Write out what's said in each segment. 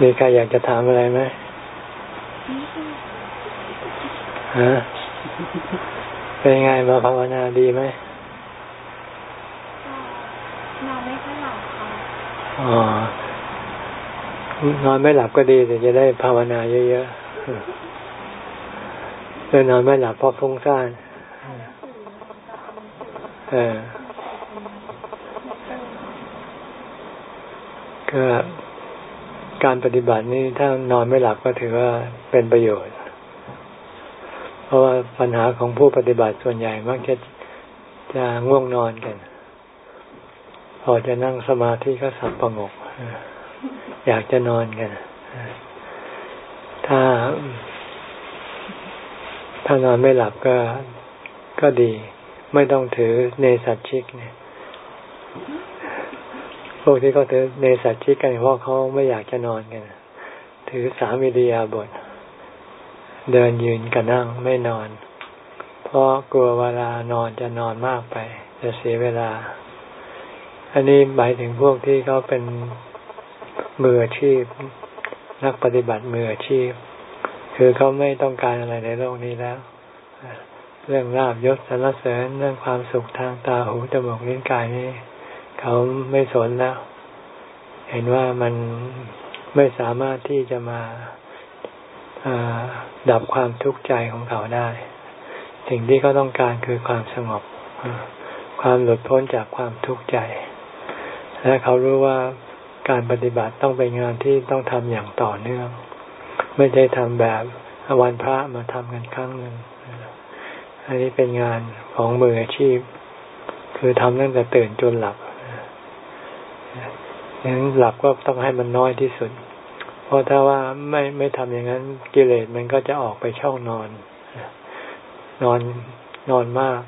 มีใครอยากจะถามอะไรไหมฮะเป็นไงมาภาวนาดีไหมนอนไม่ค่อยหลับค่ะอ๋อนอนไม่หลับก็ดีแต่จะได้ภาวนาเยอะๆเลยนอนไม่หลับเพราะฟุ้งซ่านเออก็ การปฏิบัตินี่ถ้านอนไม่หลับก็ถือว่าเป็นประโยชน์ เพราะว่าปัญหาของผู้ปฏิบัติส่วนใหญ่มักจะจะง่วงนอนกัน พอจะนั่งสมาธิก็สับประงก อยากจะนอนกัน ถ้า ถ้านอนไม่หลับก็ก็ดี ไม่ต้องถือเนสัตชิกเนี่ย พวกที่เขาถือในสัตชิกันเพราะเขาไม่อยากจะนอนกันถือสามิริยาบท เดินยืนกับนั่งไม่นอน เพราะกลัวเวลานอนจะนอนมากไป จะเสียเวลา อันนี้หมายถึงพวกที่เขาเป็นมืออาชีพ นักปฏิบัติมืออาชีพ คือเขาไม่ต้องการอะไรในโลกนี้แล้ว เรื่องลาบยศสรรเสริญเรื่องความสุขทางตาหูจมูกลิ้นกายนี่ เขาไม่สนแล้ว เห็นว่ามันไม่สามารถที่จะมาดับความทุกข์ใจของเขาได้ สิ่งที่เขาต้องการคือความสงบ ความหลุดพ้นจากความทุกข์ใจ และเขารู้ว่าการปฏิบัติต้องเป็นงานที่ต้องทำอย่างต่อเนื่อง ไม่ใช่ทำแบบวันพระมาทำกันครั้งหนึ่งอันนี้เป็นงานของมืออาชีพ คือทำตั้งแต่ตื่นจนหลับ งั้นหลับก็ต้องให้มันน้อยที่สุด เพราะถ้าว่าไม่ไม่ทำอย่างนั้นกิเลสมันก็จะออกไปช่องนอน นอนนอนมาก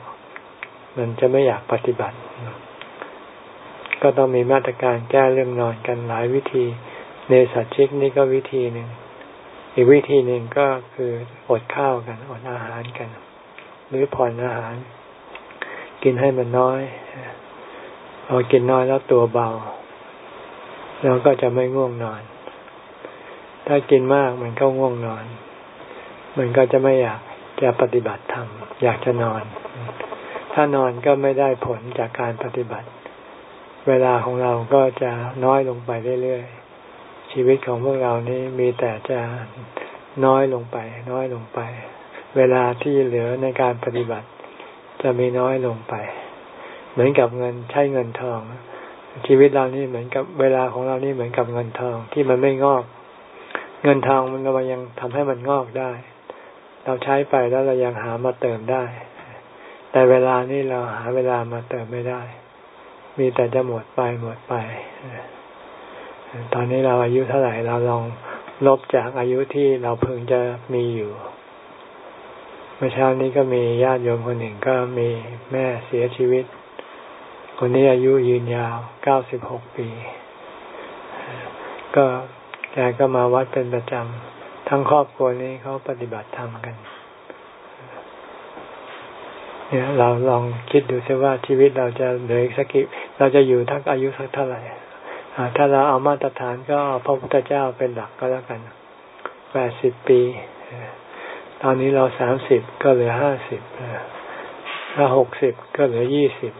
มันจะไม่อยากปฏิบัติ ก็ต้องมีมาตรการแก้เรื่องนอนกันหลายวิธีในสัตชิกนี่ก็วิธีหนึ่งอีกวิธีหนึ่งก็คืออดข้าวกันอดอาหารกัน หรือผ่อนอาหาร กินให้มันน้อย พอกินน้อยแล้วตัวเบาเราก็จะไม่ง่วงนอน ถ้ากินมากมันก็ง่วงนอน มันก็จะไม่อยากจะปฏิบัติธรรมอยากจะนอน ถ้านอนก็ไม่ได้ผลจากการปฏิบัติ เวลาของเราก็จะน้อยลงไปเรื่อยๆ ชีวิตของพวกเรานี้มีแต่จะน้อยลงไป น้อยลงไป เวลาที่เหลือในการปฏิบัติ จะมีน้อยลงไป เหมือนกับเงินใช้เงินทอง ชีวิตเรานี่เหมือนกับเวลาของเรานี่เหมือนกับเงินทองที่มันไม่งอก เงินทองมันเรายังทำให้มันงอกได้ เราใช้ไปแล้วเรายังหามาเติมได้ แต่เวลานี่เราหาเวลามาเติมไม่ได้ มีแต่จะหมดไปหมดไป ตอนนี้เราอายุเท่าไหร่เราลองลบจากอายุที่เราเพิ่งจะมีอยู่เมื่อเช้านี้ก็มีญาติโยมคนหนึ่งก็มีแม่เสียชีวิต คนนี้อายุยืนยาวเก้าสิบหกปี ก็แกก็มาวัดเป็นประจำ ทั้งครอบครัวนี้เขาปฏิบัติธรรมกัน เนี่ยเราลองคิดดูซิว่าชีวิตเราจะเหลือสักกี่เราจะอยู่ทั้งอายุสักเท่าไหร่ถ้าเราเอามาตรฐานก็เอาพระพุทธเจ้าเป็นหลักก็แล้วกันแปดสิบปี ตอนนี้เราสามสิบก็เหลือห้าสิบถ้าหกสิบก็เหลือยี่สิบ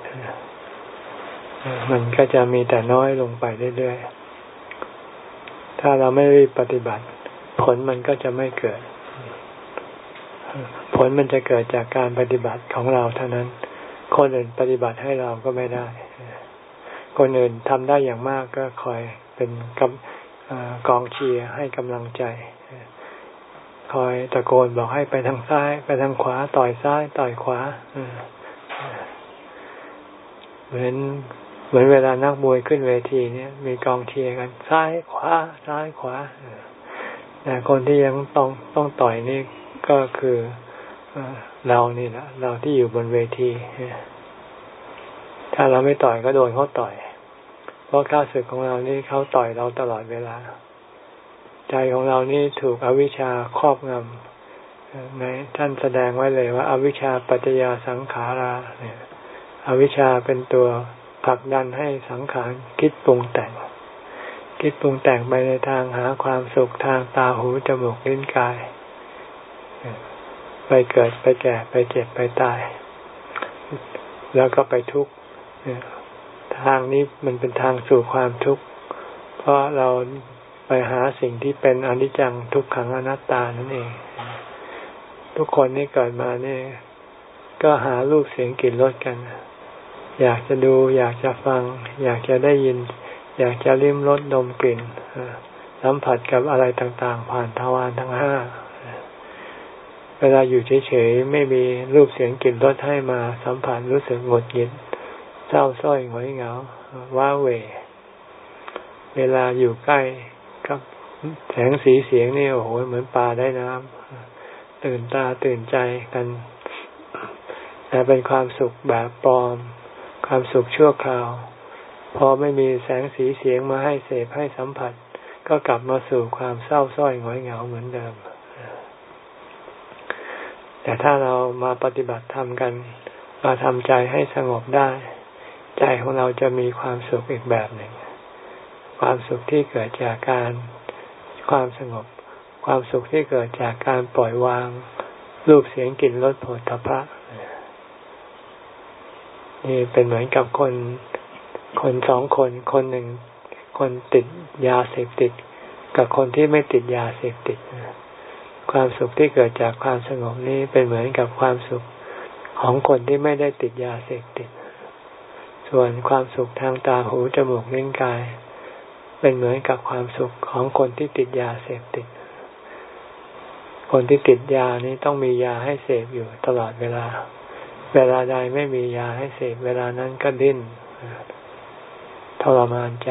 มันก็จะมีแต่น้อยลงไปเรื่อยๆ ถ้าเราไม่รีบปฏิบัติ ผลมันก็จะไม่เกิด ผลมันจะเกิดจากการปฏิบัติของเราเท่านั้น คนอื่นปฏิบัติให้เราก็ไม่ได้ คนอื่นทำได้อย่างมากก็คอยเป็นกกองเชียร์ให้กำลังใจ คอยตะโกนบอกให้ไปทางซ้าย ไปทางขวา ต่อยซ้าย ต่อยขวา เหมือน เหมือนเวลานักมวยขึ้นเวทีเนี่ย มีกองเชียร์กัน ซ้ายขวาซ้ายขวาแต่คนที่ยังต้องต้องต่อยนี่ก็คือเรานี่แหละเราที่อยู่บนเวทีถ้าเราไม่ต่อยก็โดนเขาต่อย เพราะข้าศึกของเรานี่เขาต่อยเราตลอดเวลา ใจของเรานี่ถูกอวิชชาครอบงำในท่านแสดงไว้เลยว่าอาวิชชาปัจจยาสังขาราเนี่ยอวิชชาเป็นตัว ผลักดันให้สังขารคิดปรุงแต่ง คิดปรุงแต่งไปในทางหาความสุขทางตาหูจมูกลิ้นกาย ไปเกิดไปแก่ไปเจ็บไปตาย แล้วก็ไปทุกข์ทางนี้มันเป็นทางสู่ความทุกข์ เพราะเราไปหาสิ่งที่เป็นอนิจจังทุกขังอนัตตานั่นเอง ทุกคนนี่เกิดมาเนี่ยก็หารูปเสียงกลิ่นรสกัน อยากจะดู อยากจะฟัง อยากจะได้ยิน อยากจะลิ้มรสดมกลิ่นสัมผัสกับอะไรต่างๆ ผ่านทวารทั้งห้าเวลาอยู่เฉยๆไม่มีรูปเสียงกลิ่นรสให้มาสัมผัสรู้สึกหงุดหงิดเศร้าส้อยหงอยเหงาว้าเหวเวลาอยู่ใกล้กับแสงสีเสียงนี่โอ้โหเหมือนปลาได้น้ำตื่นตาตื่นใจกันแต่เป็นความสุขแบบปลอม ความสุขชั่วคราว พอไม่มีแสงสีเสียงมาให้เสพให้สัมผัส ก็กลับมาสู่ความเศร้าส้อยหงอยเหงาเหมือนเดิม แต่ถ้าเรามาปฏิบัติธรรมกัน มาทำใจให้สงบได้ ใจของเราจะมีความสุขอีกแบบหนึ่ง ความสุขที่เกิดจากการความสงบ ความสุขที่เกิดจากการปล่อยวางรูปเสียงกลิ่นรสผลทพะ นี่เป็นเหมือนกับคนคนสองคน คนหนึ่งคนติดยาเสพติด กับคนที่ไม่ติดยาเสพติดความสุขที่เกิดจากความสงบนี้เป็นเหมือนกับความสุขของคนที่ไม่ได้ติดยาเสพติด ส่วนความสุขทางตาหูจมูกลิ้นกาย เป็นเหมือนกับความสุขของคนที่ติดยาเสพติด คนที่ติดยานี้ต้องมียาให้เสพอยู่ตลอดเวลา เวลาใดไม่มียาให้เสพเวลานั้นก็ดิ้นทรมานใจ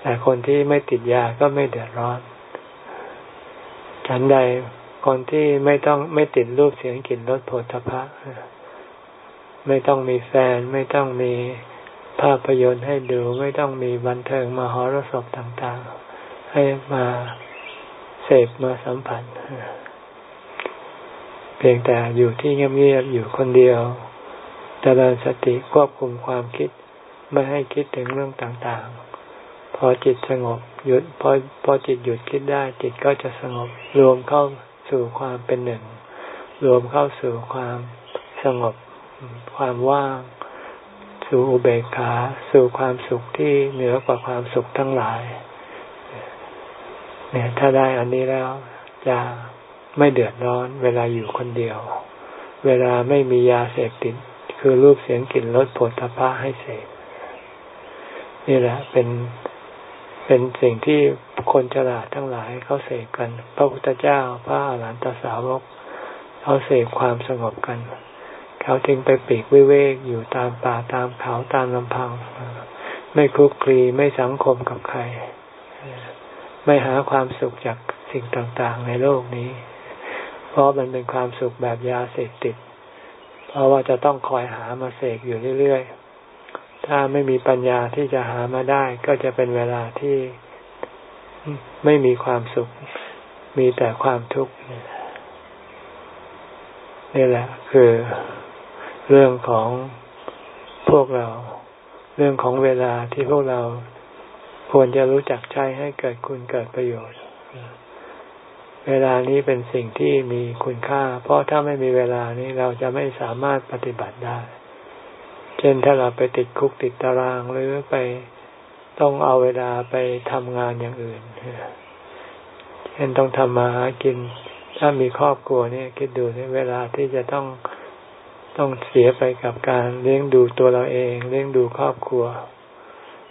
แต่คนที่ไม่ติดยาก็ไม่เดือดร้อน ฉันใดคนที่ไม่ต้องไม่ติดรูปเสียงกลิ่นรสโผลทพะไม่ต้องมีแฟน ไม่ต้องมีภาพยนตร์ให้ดู ไม่ต้องมีบันเทิงมาหรสพต่าง ๆ ให้มาเสพมาสัมผัส พียงแต่อยู่ที่เงียบๆอยู่คนเดียวเจริญสติควบคุมความคิดไม่ให้คิดถึงเรื่องต่างๆ พอจิตสงบหยุดพอพอจิตหยุดคิดได้ จิตก็จะสงบรวมเข้าสู่ความเป็นหนึ่ง รวมเข้าสู่ความสงบ ความว่าง สู่อุเบกขา สู่ความสุขที่เหนือกว่าความสุขทั้งหลาย เนี่ยถ้าได้อันนี้แล้วจะ ไม่เดือดร้อน เวลาอยู่คนเดียว เวลาไม่มียาเสพติด คือรูปเสียงกลิ่นรสผลทพะให้เสพนี่แหละเป็นเป็นสิ่งที่คนฉลาดทั้งหลายเขาเสพกัน พระพุทธเจ้าพระอรหันตสาวกเขาเสพความสงบกัน เขาจึงไปปีกวิเวกอยู่ตามป่าตามเขาตามลำพัง ไม่คลุกคลีไม่สังคมกับใคร ไม่หาความสุขจากสิ่งต่างๆในโลกนี้ เพราะมันเป็นความสุขแบบยาเสพติด เพราะว่าจะต้องคอยหามาเสกอยู่เรื่อยๆ ถ้าไม่มีปัญญาที่จะหามาได้ ก็จะเป็นเวลาที่ไม่มีความสุข มีแต่ความทุกข์นี่แหละ คือเรื่องของพวกเรา เรื่องของเวลาที่พวกเราควรจะรู้จักใช้ให้เกิดคุณเกิดประโยชน์ เวลานี้เป็นสิ่งที่มีคุณค่า เพราะถ้าไม่มีเวลานี้เราจะไม่สามารถปฏิบัติได้ เช่นถ้าเราไปติดคุกติดตารางหรือไปต้องเอาเวลาไปทำงานอย่างอื่นเช่นต้องทำมาหากิน ถ้ามีครอบครัวเนี่ยคิดดูในเวลาที่จะต้องต้องเสียไปกับการเลี้ยงดูตัวเราเอง เลี้ยงดูครอบครัว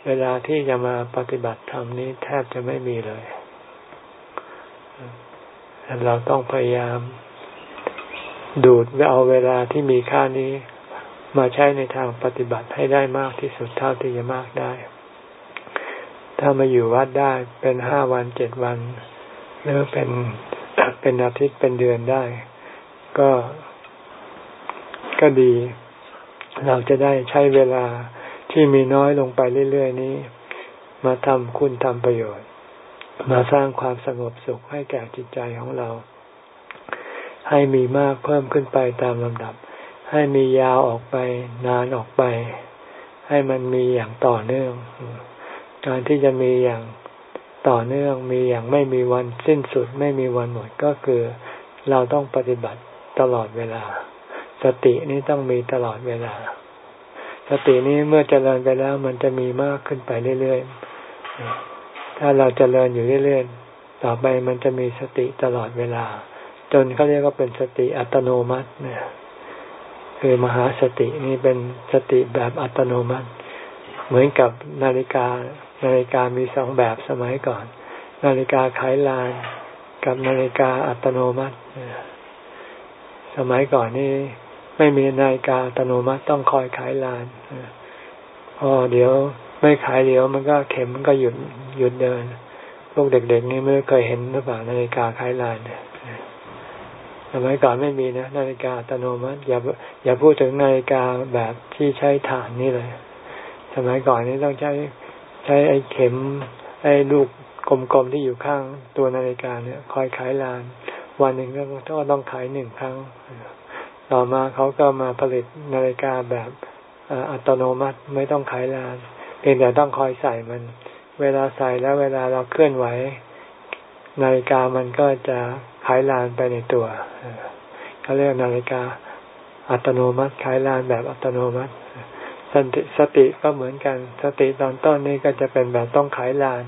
เวลาที่จะมาปฏิบัติธรรมนี้แทบจะไม่มีเลย เราต้องพยายาม ดูดเอาเวลาที่มีค่านี้ มาใช้ในทางปฏิบัติให้ได้มากที่สุดเท่าที่จะมากได้ ถ้ามาอยู่วัดได้เป็นห้าวันเจ็ดวัน หรือเป็นเป็นอาทิตย์เป็นเดือนได้ ก็ก็ดี เราจะได้ใช้เวลาที่มีน้อยลงไปเรื่อย ๆ นี้ มาทำคุณทำประโยชน์ มาสร้างความสงบสุขให้แก่จิตใจของเรา ให้มีมากเพิ่มขึ้นไปตามลำดับ ให้มียาวออกไปนานออกไป ให้มันมีอย่างต่อเนื่อง การที่จะมีอย่างต่อเนื่องมีอย่างไม่มีวันสิ้นสุดไม่มีวันหมดก็คือเราต้องปฏิบัติตลอดเวลา สตินี้ต้องมีตลอดเวลา สตินี้เมื่อเจริญไปแล้วมันจะมีมากขึ้นไปเรื่อยๆ ถ้าเราเจริญอยู่เรื่อยๆ ต่อไปมันจะมีสติตลอดเวลา จนเขาเรียกว่าเป็นสติอัตโนมัติเนี่ยคือมหาสตินี่เป็นสติแบบอัตโนมัติ เหมือนกับนาฬิกา นาฬิกามีสองแบบสมัยก่อน นาฬิกาไขลาน กับนาฬิกาอัตโนมัติ สมัยก่อนนี่ไม่มีนาฬิกาอัตโนมัติต้องคอยขายลานพอเดี๋ยว ไม่ขายเดียวมันก็เข็มมันก็หยุดหยุดเดิน พวกเด็กๆนี่ไม่เคยเห็นหรือเปล่านาฬิกาขายลานสมัยก่อนไม่มีนะนาฬิกาอัตโนมัติอย่าอย่าพูดถึงนาฬิกาแบบที่ใช้ถ่านนี่เลย สมัยก่อนนี่ต้องใช้ใช้ไอ้เข็ม ไอ้ลูกกลมๆที่อยู่ข้างตัวนาฬิกาเนี่ย คอยขายลาน วันหนึ่งก็ต้องขายหนึ่งครั้ง ต่อมาเขาก็มาผลิตนาฬิกาแบบอัตโนมัติไม่ต้องขายลาน เพียงแต่ต้องคอยใส่มัน เวลาใส่แล้วเวลาเราเคลื่อนไหวนาฬิกามันก็จะขายลานไปในตัวเขาเรียกนาฬิกาอัตโนมัติขายลานแบบอัตโนมัติสติสติก็เหมือนกัน สติตอนต้นนี้ก็จะเป็นแบบต้องขายลาน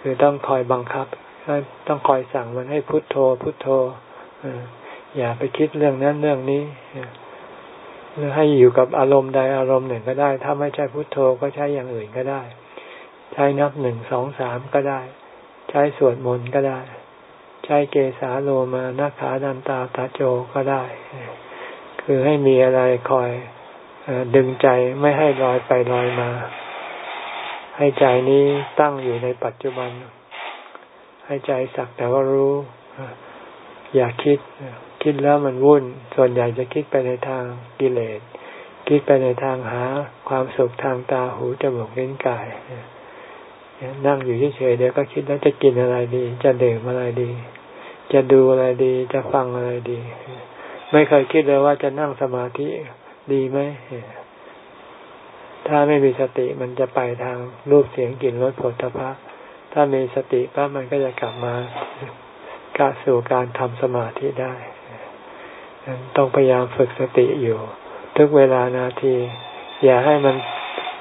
คือต้องคอยบังคับ ต้องคอยสั่งมันให้พุโทโธ พุโทโธอย่าไปคิดเรื่องนั้นเรื่องนี้ หรือให้อยู่กับอารมณ์ใดอารมณ์หนึ่งก็ได้ ถ้าไม่ใช่พุโทโธก็ใช้อย่างอื่นก็ได้ ใช้นับหนึ่งสองสามก็ได้ ใช้สวดมนต์ก็ได้ ใช้เกสาโลมานาขาดันตาตาโจก็ได้ คือให้มีอะไรคอยดึงใจไม่ให้ลอยไปลอยมา ให้ใจนี้ตั้งอยู่ในปัจจุบัน ให้ใจสักแต่ว่ารู้ อย่าคิด คิดแล้วมันวุ่น ส่วนใหญ่จะคิดไปในทางกิเลส คิดไปในทางหาความสุขทางตาหูจมูกลิ้นกายนั่งอยู่เฉยๆเดี๋ยวก็คิดแล้วจะกินอะไรดี จะดื่มอะไรดี จะดูอะไรดี จะฟังอะไรดี ไม่เคยคิดเลยว่าจะนั่งสมาธิดีไหมถ้าไม่มีสติมันจะไปทางรูปเสียงกลิ่นรสผลตภะถ้ามีสติปั๊บมันก็จะกลับมากาสู่การทำสมาธิได้ ต้องพยายามฝึกสติอยู่ ทุกเวลานาที อย่าให้มัน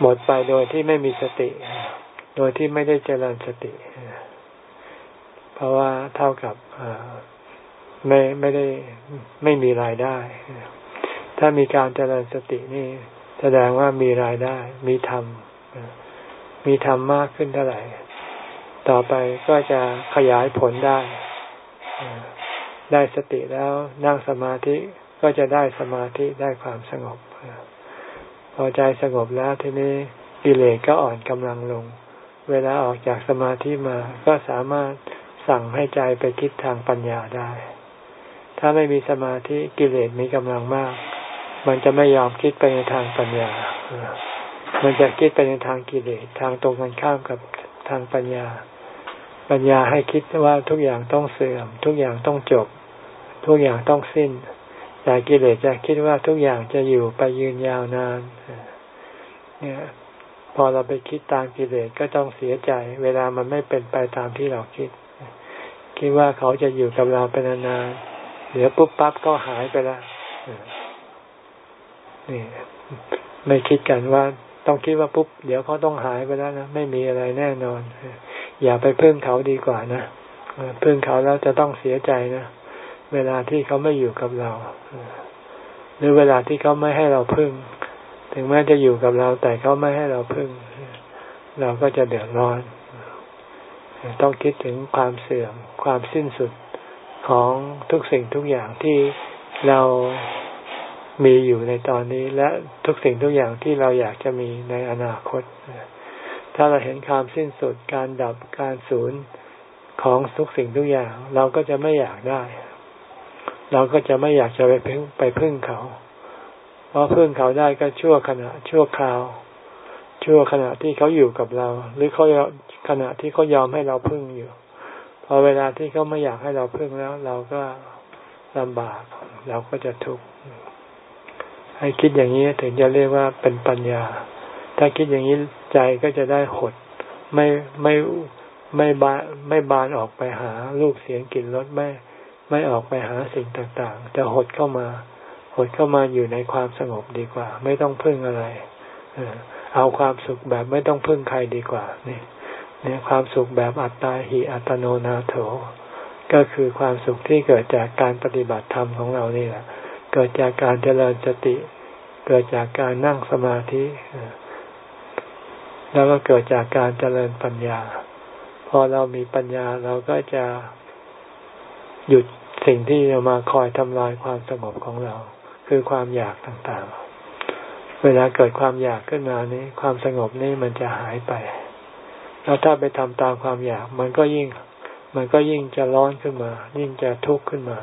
หมดไปโดยที่ไม่มีสติ โดยที่ไม่ได้เจริญสติ เพราะว่าเท่ากับไม่ไม่ได้ไม่มีรายได้ ถ้ามีการเจริญสตินี่ แสดงว่ามีรายได้ มีธรรมมีธรรมมากขึ้นเท่าไหร่ ต่อไปก็จะขยายผลได้ ได้สติแล้วนั่งสมาธิก็จะได้สมาธิได้ความสงบ พอใจสงบแล้วทีนี้กิเลสก็อ่อนกำลังลง เวลาออกจากสมาธิมาก็สามารถสั่งให้ใจไปคิดทางปัญญาได้ ถ้าไม่มีสมาธิกิเลสมีกำลังมาก มันจะไม่ยอมคิดไปในทางปัญญา มันจะคิดไปในทางกิเลสทางตรงกันข้ามกับทางปัญญา ปัญญาให้คิดว่าทุกอย่างต้องเสื่อม ทุกอย่างต้องจบ ทุกอย่างต้องสิ้น แต่กิเลสจะคิดว่าทุกอย่างจะอยู่ไปยืนยาวนานเนี่ยพอเราไปคิดตามกิเลสก็ต้องเสียใจ เวลามันไม่เป็นไปตามที่เราคิด คิดว่าเขาจะอยู่กับเราเป็นนานๆเดี๋ยวปุ๊บปั๊บก็หายไปแล้วนี่ไม่คิดกันว่าต้องคิดว่าปุ๊บ เดี๋ยวเขาต้องหายไปแล้วนะไม่มีอะไรแน่นอน อย่าไปพึ่งเขาดีกว่านะพึ่งเขาแล้วจะต้องเสียใจนะเวลาที่เขาไม่อยู่กับเรา หรือเวลาที่เขาไม่ให้เราพึ่ง ถึงแม้จะอยู่กับเราแต่เขาไม่ให้เราพึ่ง เราก็จะเดือดร้อน ต้องคิดถึงความเสื่อมความสิ้นสุดของทุกสิ่งทุกอย่างที่เรามีอยู่ในตอนนี้ และทุกสิ่งทุกอย่างที่เราอยากจะมีในอนาคต ถ้าเราเห็นความสิ้นสุดการดับการสูญของทุกสิ่งทุกอย่าง เราก็จะไม่อยากได้ เราก็จะไม่อยากจะไปพึ่งไปพึ่งเขา เพราะพึ่งเขาได้ก็ชั่วขณะ ชั่วคราว ชั่วขณะที่เขาอยู่กับเรา หรือเขาขณะที่เขายอมให้เราพึ่งอยู่ พอเวลาที่เขาไม่อยากให้เราพึ่งแล้ว เราก็ลำบาก เราก็จะทุกข์ให้คิดอย่างนี้ถึงจะเรียกว่าเป็นปัญญา ถ้าคิดอย่างนี้ใจก็จะได้หด ไม่ไม่ไม่บานไม่บานออกไปหารูปเสียงกลิ่นรสไม่ไม่ออกไปหาสิ่งต่างๆ จะหดเข้ามา หดเข้ามาอยู่ในความสงบดีกว่า ไม่ต้องพึ่งอะไรเอาความสุขแบบไม่ต้องพึ่งใครดีกว่านี่เนี่ยความสุขแบบอัตตาหิอัตโนนาโถ ก็คือความสุขที่เกิดจากการปฏิบัติธรรมของเรานี่แหละ เกิดจากการเจริญสติ เกิดจากการนั่งสมาธิ แล้วก็เกิดจากการเจริญปัญญา พอเรามีปัญญาเราก็จะหยุดสิ่งที่จะมาคอยทำลายความสงบของเรา คือความอยากต่างๆ เวลาเกิดความอยากขึ้นมานี้ ความสงบนี้มันจะหายไป แล้วถ้าไปทำตามความอยาก มันก็ยิ่ง มันก็ยิ่งจะร้อนขึ้นมา ยิ่งจะทุกข์ขึ้นมา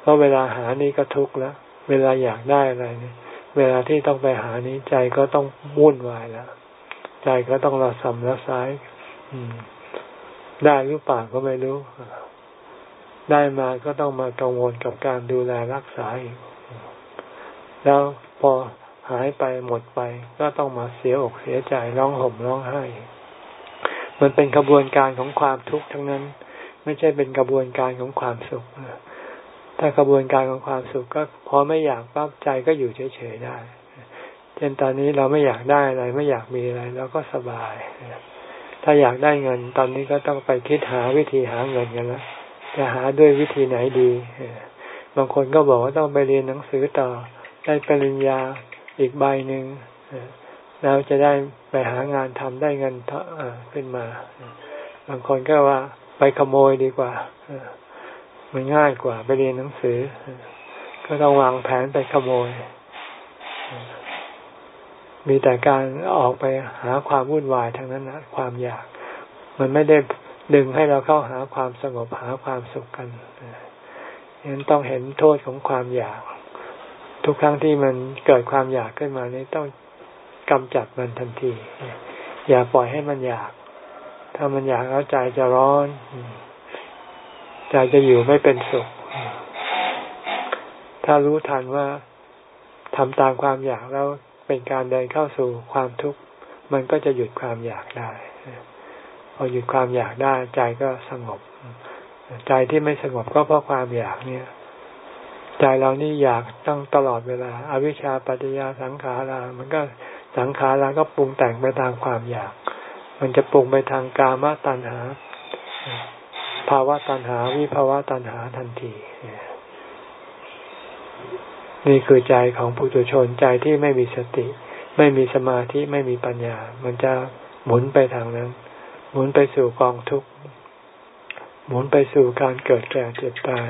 เพราะเวลาหานี้ก็ทุกข์แล้ว เวลาอยากได้อะไรนี่เวลาที่ต้องไปหานี้ใจก็ต้องวุ่นวายแล้ว ใจก็ต้องระสำระสายได้หรือเปล่าก็ไม่รู้ ได้มาก็ต้องมากังวลกับการดูแลรักษาอีกแล้วพอหายไปหมดไป ก็ต้องมาเสียอกเสียใจร้องห่มร้องไห้ มันเป็นกระบวนการของความทุกข์ทั้งนั้น ไม่ใช่เป็นกระบวนการของความสุขถ้ากระบวนการของความสุขก็พอไม่อยากปั๊บใจก็อยู่เฉยๆได้ ช่นตอนนี้เราไม่อยากได้อะไร ไม่อยากมีอะไรเราก็สบาย ถ้าอยากได้เงินตอนนี้ก็ต้องไปคิดหาวิธีหาเงินกันแล้วจะหาด้วยวิธีไหนดีบางคนก็บอกว่าต้องไปเรียนหนังสือต่อ ได้ปริญญาอีกใบหนึ่งแล้วจะได้ไปหางานทำได้เงินขึ้นมา บางคนก็ว่าไปขโมยดีกว่ามันง่ายกว่าไปเรียนหนังสือ ก็ต้องวางแผนไปขโมย มีแต่การออกไปหาความวุ่นวายทั้งนั้นนะความอยาก มันไม่ได้ดึงให้เราเข้าหาความสงบหาความสุขกันฉะนั้นต้องเห็นโทษของความอยาก ทุกครั้งที่มันเกิดความอยากขึ้นมานี้ต้องกำจัดมันทันที อย่าปล่อยให้มันอยาก ถ้ามันอยากแล้วใจจะร้อนใจจะอยู่ไม่เป็นสุข ถ้ารู้ทันว่าทำตามความอยากแล้ว เป็นการเดินเข้าสู่ความทุกข์ มันก็จะหยุดความอยากได้ พอหยุดความอยากได้ใจก็สงบ ใจที่ไม่สงบก็เพราะความอยากเนี่ย ใจเรานี่อยากต้องตลอดเวลาอาวิชชาปัจจยาสังขารา มันก็สังขาราก็ปรุงแต่งไปตามความอยาก มันจะปรุงไปทางกามตัณหา ภาวะตัณหา วิภาวะตัณหาทันที นี่คือใจของผู้ตุชนใจที่ไม่มีสติ ไม่มีสมาธิไม่มีปัญญา มันจะหมุนไปทางนั้น หมุนไปสู่กองทุกข์หมุนไปสู่การเกิดแก่เจ็บตาย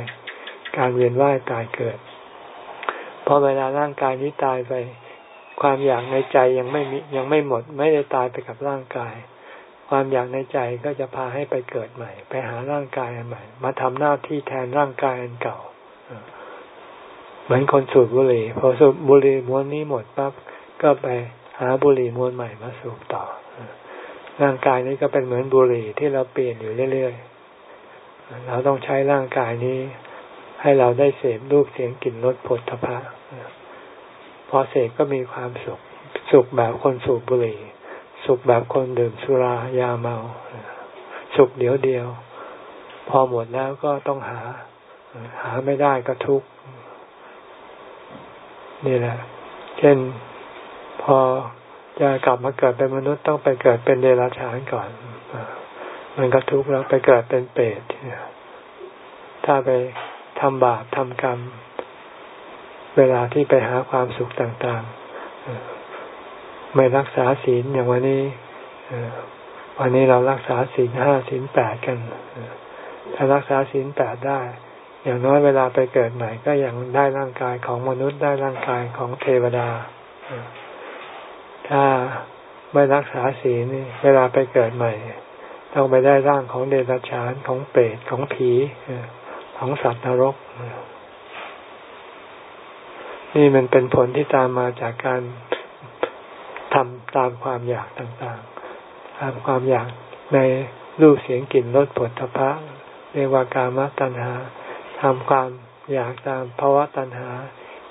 การเวียนว่ายตายเกิดพอเวลาร่างกายนี้ตายไป ความอยากในใจยังไม่มียังไม่หมด ไม่ได้ตายไปกับร่างกาย ความอยากในใจก็จะพาให้ไปเกิดใหม่ ไปหาร่างกายอันใหม่ มาทำหน้าที่แทนร่างกายอันเก่า เหมือนคนสูบบุหรี่พอสูบบุหรี่ม้วนนี้หมดปั๊บก็ไปหาบุหรี่ม้วนใหม่มาสูบต่อร่างกายนี้ก็เป็นเหมือนบุหรี่ที่เราเปลี่ยนอยู่เรื่อยๆ เราต้องใช้ร่างกายนี้ ให้เราได้เสพรูปเสียงกลิ่นรสผลทพะพอเสพก็มีความสุข สุขแบบคนสูบบุหรี่ สุขแบบคนดื่มสุรายาเมา สุขเดียวเดียว พอหมดแล้วก็ต้องหา หาไม่ได้ก็ทุกข์ นี่แหละ เช่นพอจะกลับมาเกิดเป็นมนุษย์ต้องไปเกิดเป็นเดรัจฉานก่อน มันก็ทุกข์แล้วไปเกิดเป็นเปรตถ้าไปทำบาปทำกรรม เวลาที่ไปหาความสุขต่างๆ ไม่รักษาศีลอย่างวันนี้วันนี้เรารักษาศีลห้าศีลแปดกัน ถ้ารักษาศีลแปดได้ อย่างน้อยเวลาไปเกิดใหม่ก็ยังได้ร่างกายของมนุษย์ได้ร่างกายของเทวดา ถ้าไม่รักษาศีลนี่เวลาไปเกิดใหม่ ต้องไปได้ร่างของเดรัจฉานของเปรตของผีของสัตว์นรก นี่มันเป็นผลที่ตามมาจากการทำตามความอยากต่างๆตามความอยากในรูปเสียงกลิ่นรสผลทพะเรียกว่ากามตัณหา ทำความอยากตามภาวะตัณหา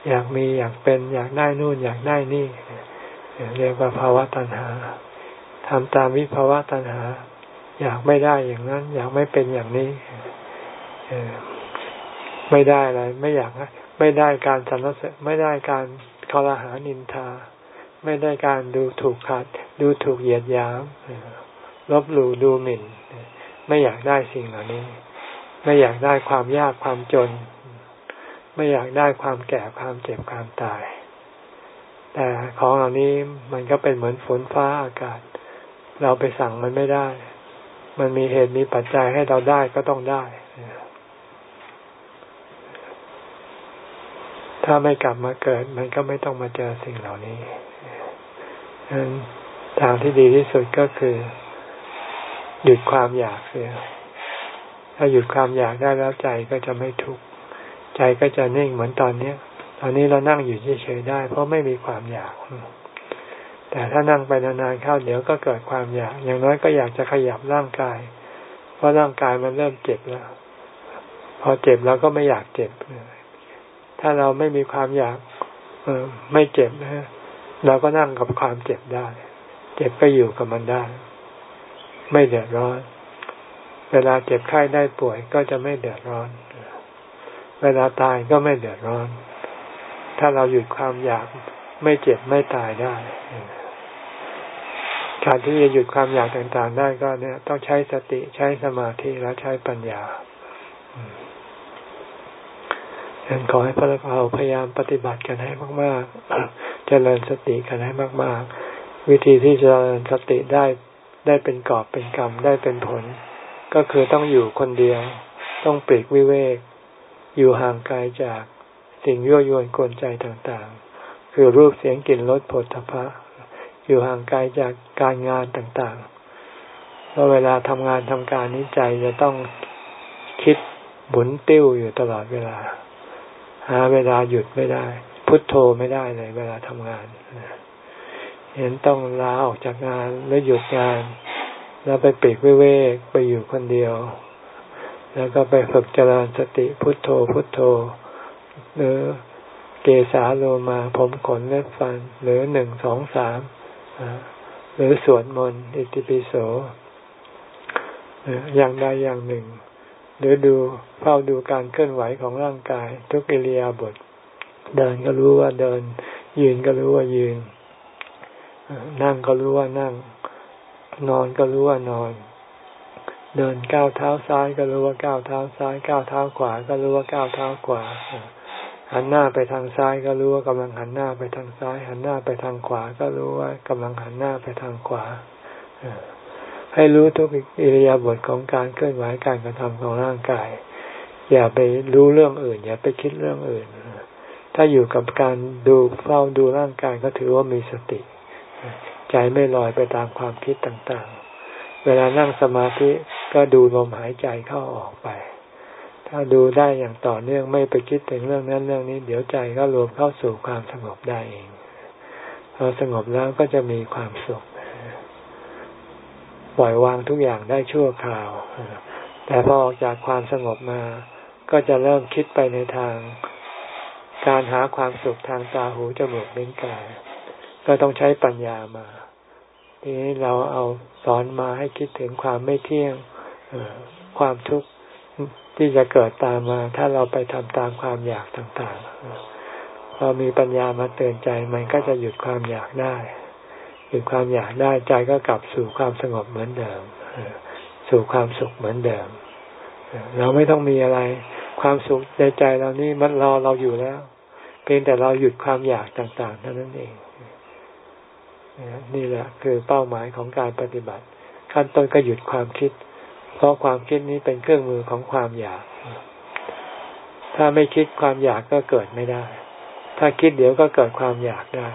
อยากมีอยากเป็นอยากได้นู่นอยากได้นี่ เรียกว่าภาวะตัณหาทำตามวิภาวะตัณหา อยากไม่ได้อย่างนั้น อยากไม่เป็นอย่างนี้ไม่ได้อะไร ไม่อยากไม่ได้การสรรเสริญไม่ได้การคารหานินทา ไม่ได้การดูถูกขัด ดูถูกเหยียดหยามลบหลู่ดูหมิ่น ไม่อยากได้สิ่งเหล่านี้ ไม่อยากได้ความยากความจน ไม่อยากได้ความแก่ความเจ็บความตาย แต่ของเหล่านี้มันก็เป็นเหมือนฝนฟ้าอากาศ เราไปสั่งมันไม่ได้ มันมีเหตุมีปัจจัยให้เราได้ก็ต้องได้ ถ้าไม่กลับมาเกิด มันก็ไม่ต้องมาเจอสิ่งเหล่านี้ทางที่ดีที่สุดก็คือ หยุดความอยากเสีย ถ้าหยุดความอยากได้แล้วใจก็จะไม่ทุกข์ใจก็จะนิ่งเหมือนตอนเนี้ยตอนนี้เรานั่งอยู่เฉยๆได้ เพราะไม่มีความอยาก แต่ถ้านั่งไปนานๆเข้าเดี๋ยวก็เกิดความอยาก อย่างน้อยก็อยากจะขยับร่างกาย เพราะร่างกายมันเริ่มเจ็บแล้ว พอเจ็บเราก็ไม่อยากเจ็บ ถ้าเราไม่มีความอยาก เออไม่เจ็บนะเราก็นั่งกับความเจ็บได้ เจ็บก็อยู่กับมันได้ ไม่เดือดร้อน เวลาเจ็บไข้ได้ป่วยก็จะไม่เดือดร้อน เวลาตายก็ไม่เดือดร้อน ถ้าเราหยุดความอยากไม่เจ็บไม่ตายได้การที่จะหยุดความอยากต่างๆได้ก็เนี่ย ต้องใช้สติใช้สมาธิและใช้ปัญญาฉะนั้นขอให้พวกเราพยายามปฏิบัติกันให้มากๆเจริญสติกันให้มาก ๆ วิธีที่จะเจริญสติได้ได้เป็นกอบเป็นกรรมได้เป็นผล ก็คือต้องอยู่คนเดียว ต้องปลีกวิเวก อยู่ห่างไกลจากสิ่งยั่วยวนกวนใจต่างๆ คือรูปเสียงกลิ่นรสผลทพะ อยู่ห่างไกลจากการงานต่างๆเพราะเวลาทำงานทำการนี้ใจจะต้องคิดบุนติ้วอยู่ตลอดเวลา หาเวลาหยุดไม่ได้ พุทโธไม่ได้เลยเวลาทำงานเห็นต้องลาออกจากงานแล้วหยุดงาน แล้วไปปีกเวกไปอยู่คนเดียว แล้วก็ไปฝึกเจริญสติพุทโธพุทโธ หรือเกสาโลมาผมขนเล็บฟัน หรือหนึ่งสองสามหรือสวดมนต์อิติปิโสอย่างใดอย่างหนึ่ง หรือดูเฝ้าดูการเคลื่อนไหวของร่างกาย ทุกอิริยาบถเดินก็รู้ว่าเดิน ยืนก็รู้ว่ายืน นั่งก็รู้ว่านั่ง นอนก็รู้ว่านอน เดินก้าวเท้าซ้ายก็รู้ว่าก้าวเท้าซ้าย ก้าวเท้าขวาก็รู้ว่าก้าวเท้าขวา หันหน้าไปทางซ้ายก็รู้ว่ากำลังหันหน้าไปทางซ้าย หันหน้าไปทางขวาก็รู้ว่ากำลังหันหน้าไปทางขวาให้รู้ทุกอิริยาบถของการเคลื่อนไหวการกระทำของร่างกาย อย่าไปรู้เรื่องอื่น อย่าไปคิดเรื่องอื่น ถ้าอยู่กับการดูเฝ้าดูร่างกายก็ถือว่ามีสติ ใจไม่ลอยไปตามความคิดต่างๆ เวลานั่งสมาธิก็ดูลมหายใจเข้าออกไป ถ้าดูได้อย่างต่อเนื่องไม่ไปคิดถึงเรื่องนั้นเรื่องนี้ เดี๋ยวใจก็รวมเข้าสู่ความสงบได้เองพอสงบแล้วก็จะมีความสุขปล่อยวางทุกอย่างได้ชั่วคราว แต่พอออกจากความสงบมา ก็จะเริ่มคิดไปในทาง การหาความสุขทางตาหูจมูกลิ้นกาย ก็ต้องใช้ปัญญามา ทีนี้เราเอาสอนมาให้คิดถึงความไม่เที่ยงความทุกข์ที่จะเกิดตามมา ถ้าเราไปทำตามความอยากต่างๆพอมีปัญญามาเตือนใจ มันก็จะหยุดความอยากได้หยุดความอยากได้ใจก็กลับสู่ความสงบเหมือนเดิมสู่ความสุขเหมือนเดิมเราไม่ต้องมีอะไร ความสุขในใจเรานี่มันรอเราอยู่แล้ว เพียงแต่เราหยุดความอยากต่างๆเท่านั้นเอง นี่แหละคือเป้าหมายของการปฏิบัติ ขั้นต้นก็หยุดความคิด เพราะความคิดนี้เป็นเครื่องมือของความอยาก ถ้าไม่คิดความอยากก็เกิดไม่ได้ ถ้าคิดเดี๋ยวก็เกิดความอยากได้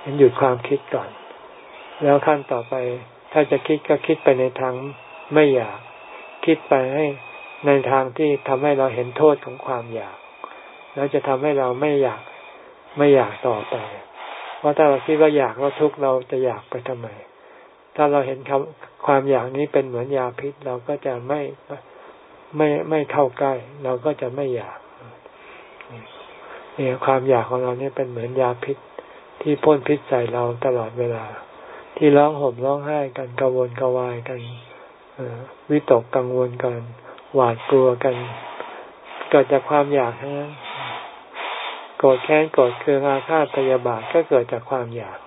เห็นหยุดความคิดก่อน แล้วขั้นต่อไป ถ้าจะคิดก็คิดไปในทางไม่อยาก คิดไปให้ในทางที่ทำให้เราเห็นโทษของความอยาก แล้วจะทำให้เราไม่อยากไม่อยากต่อไป เพราะถ้าเราคิดว่าอยากว่าทุกข์เราจะอยากไปทำไม ถ้าเราเห็นคำความอยากนี้เป็นเหมือนยาพิษ เราก็จะไม่ไม่ไม่เข้าใกล้ เราก็จะไม่อยากเนี่ยความอยากของเราเนี่ยเป็นเหมือนยาพิษ ที่พ่นพิษใส่เราตลอดเวลา ที่ร้องห่มร้องไห้กันกังวลกวายกันวิตกกังวลกัน หวาดกลัวกัน เกิดจากความอยากทั้งนั้น โกรธแค้นโกรธเคืองอาฆาตพยาบาทก็เกิดจากความอยาก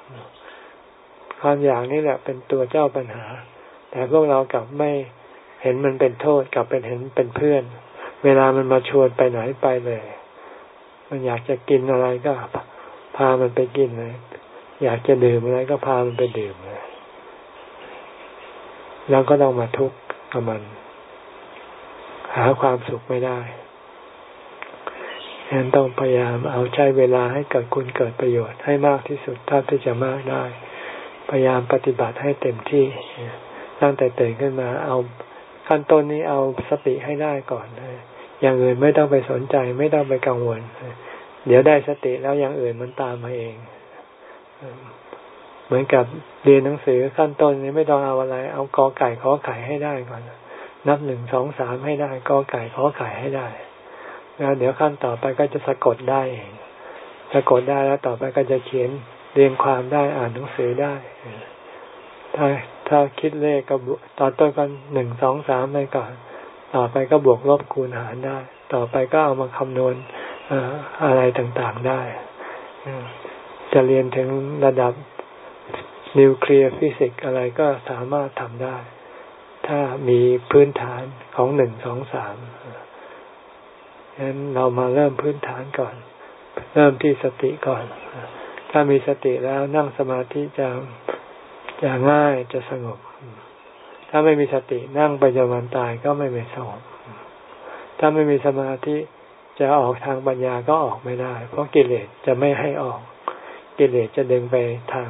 ความอยากนี่แหละ เป็นตัวเจ้าปัญหา แต่พวกเรากลับไม่เห็นมันเป็นโทษกลับเป็นเห็นเป็นเพื่อน เวลามันมาชวนไปไหนไปเลย มันอยากจะกินอะไรก็พามันไปกินเลย อยากจะดื่มอะไรก็พามันไปดื่มเลยแล้วก็ต้องมาทุกข์กับมัน หาความสุขไม่ได้ ฉะนั้นต้องพยายามเอาใช้เวลาให้เกิดคุณเกิดประโยชน์ให้มากที่สุดเท่าที่จะมากได้ พยายามปฏิบัติให้เต็มที่ตั้งแต่ตื่นขึ้นมา เอาขั้นต้นนี้เอาสติให้ได้ก่อนอย่างอื่นไม่ต้องไปสนใจไม่ต้องไปกังวล เดี๋ยวได้สติแล้วอย่างอื่นมันตามมาเอง เหมือนกับเรียนหนังสือขั้นต้นนี้ไม่ต้องเอาอะไร เอากอไก่ขอไข่ให้ได้ก่อน นับหนึ่งสองสามให้ได้กอไก่ขอไข่ให้ได้ แล้วเดี๋ยวขั้นต่อไปก็จะสะกดได้เองสะกดได้แล้วต่อไปก็จะเขียนเรียงความได้อ่านหนังสือได้ถ้าถ้าคิดเลขก็ตอนต้นก็หนึ่งสองสามไปก่อน ต่อไปก็บวกลบคูณหารได้ ต่อไปก็เอามาคำนวณอะไรต่างๆได้จะเรียนถึงระดับนิวเคลียร์ฟิสิกส์อะไรก็สามารถทำได้ ถ้ามีพื้นฐานของหนึ่งสองสาม ฉะนั้นเรามาเริ่มพื้นฐานก่อน เริ่มที่สติก่อน ถ้ามีสติแล้วนั่งสมาธิจะจะง่ายจะสงบ ถ้าไม่มีสตินั่งไปจนวันตายก็ไม่มีสงบ ถ้าไม่มีสมาธิจะออกทางปัญญาก็ออกไม่ได้ เพราะกิเลสจะไม่ให้ออก กิเลสจะดึงไปทาง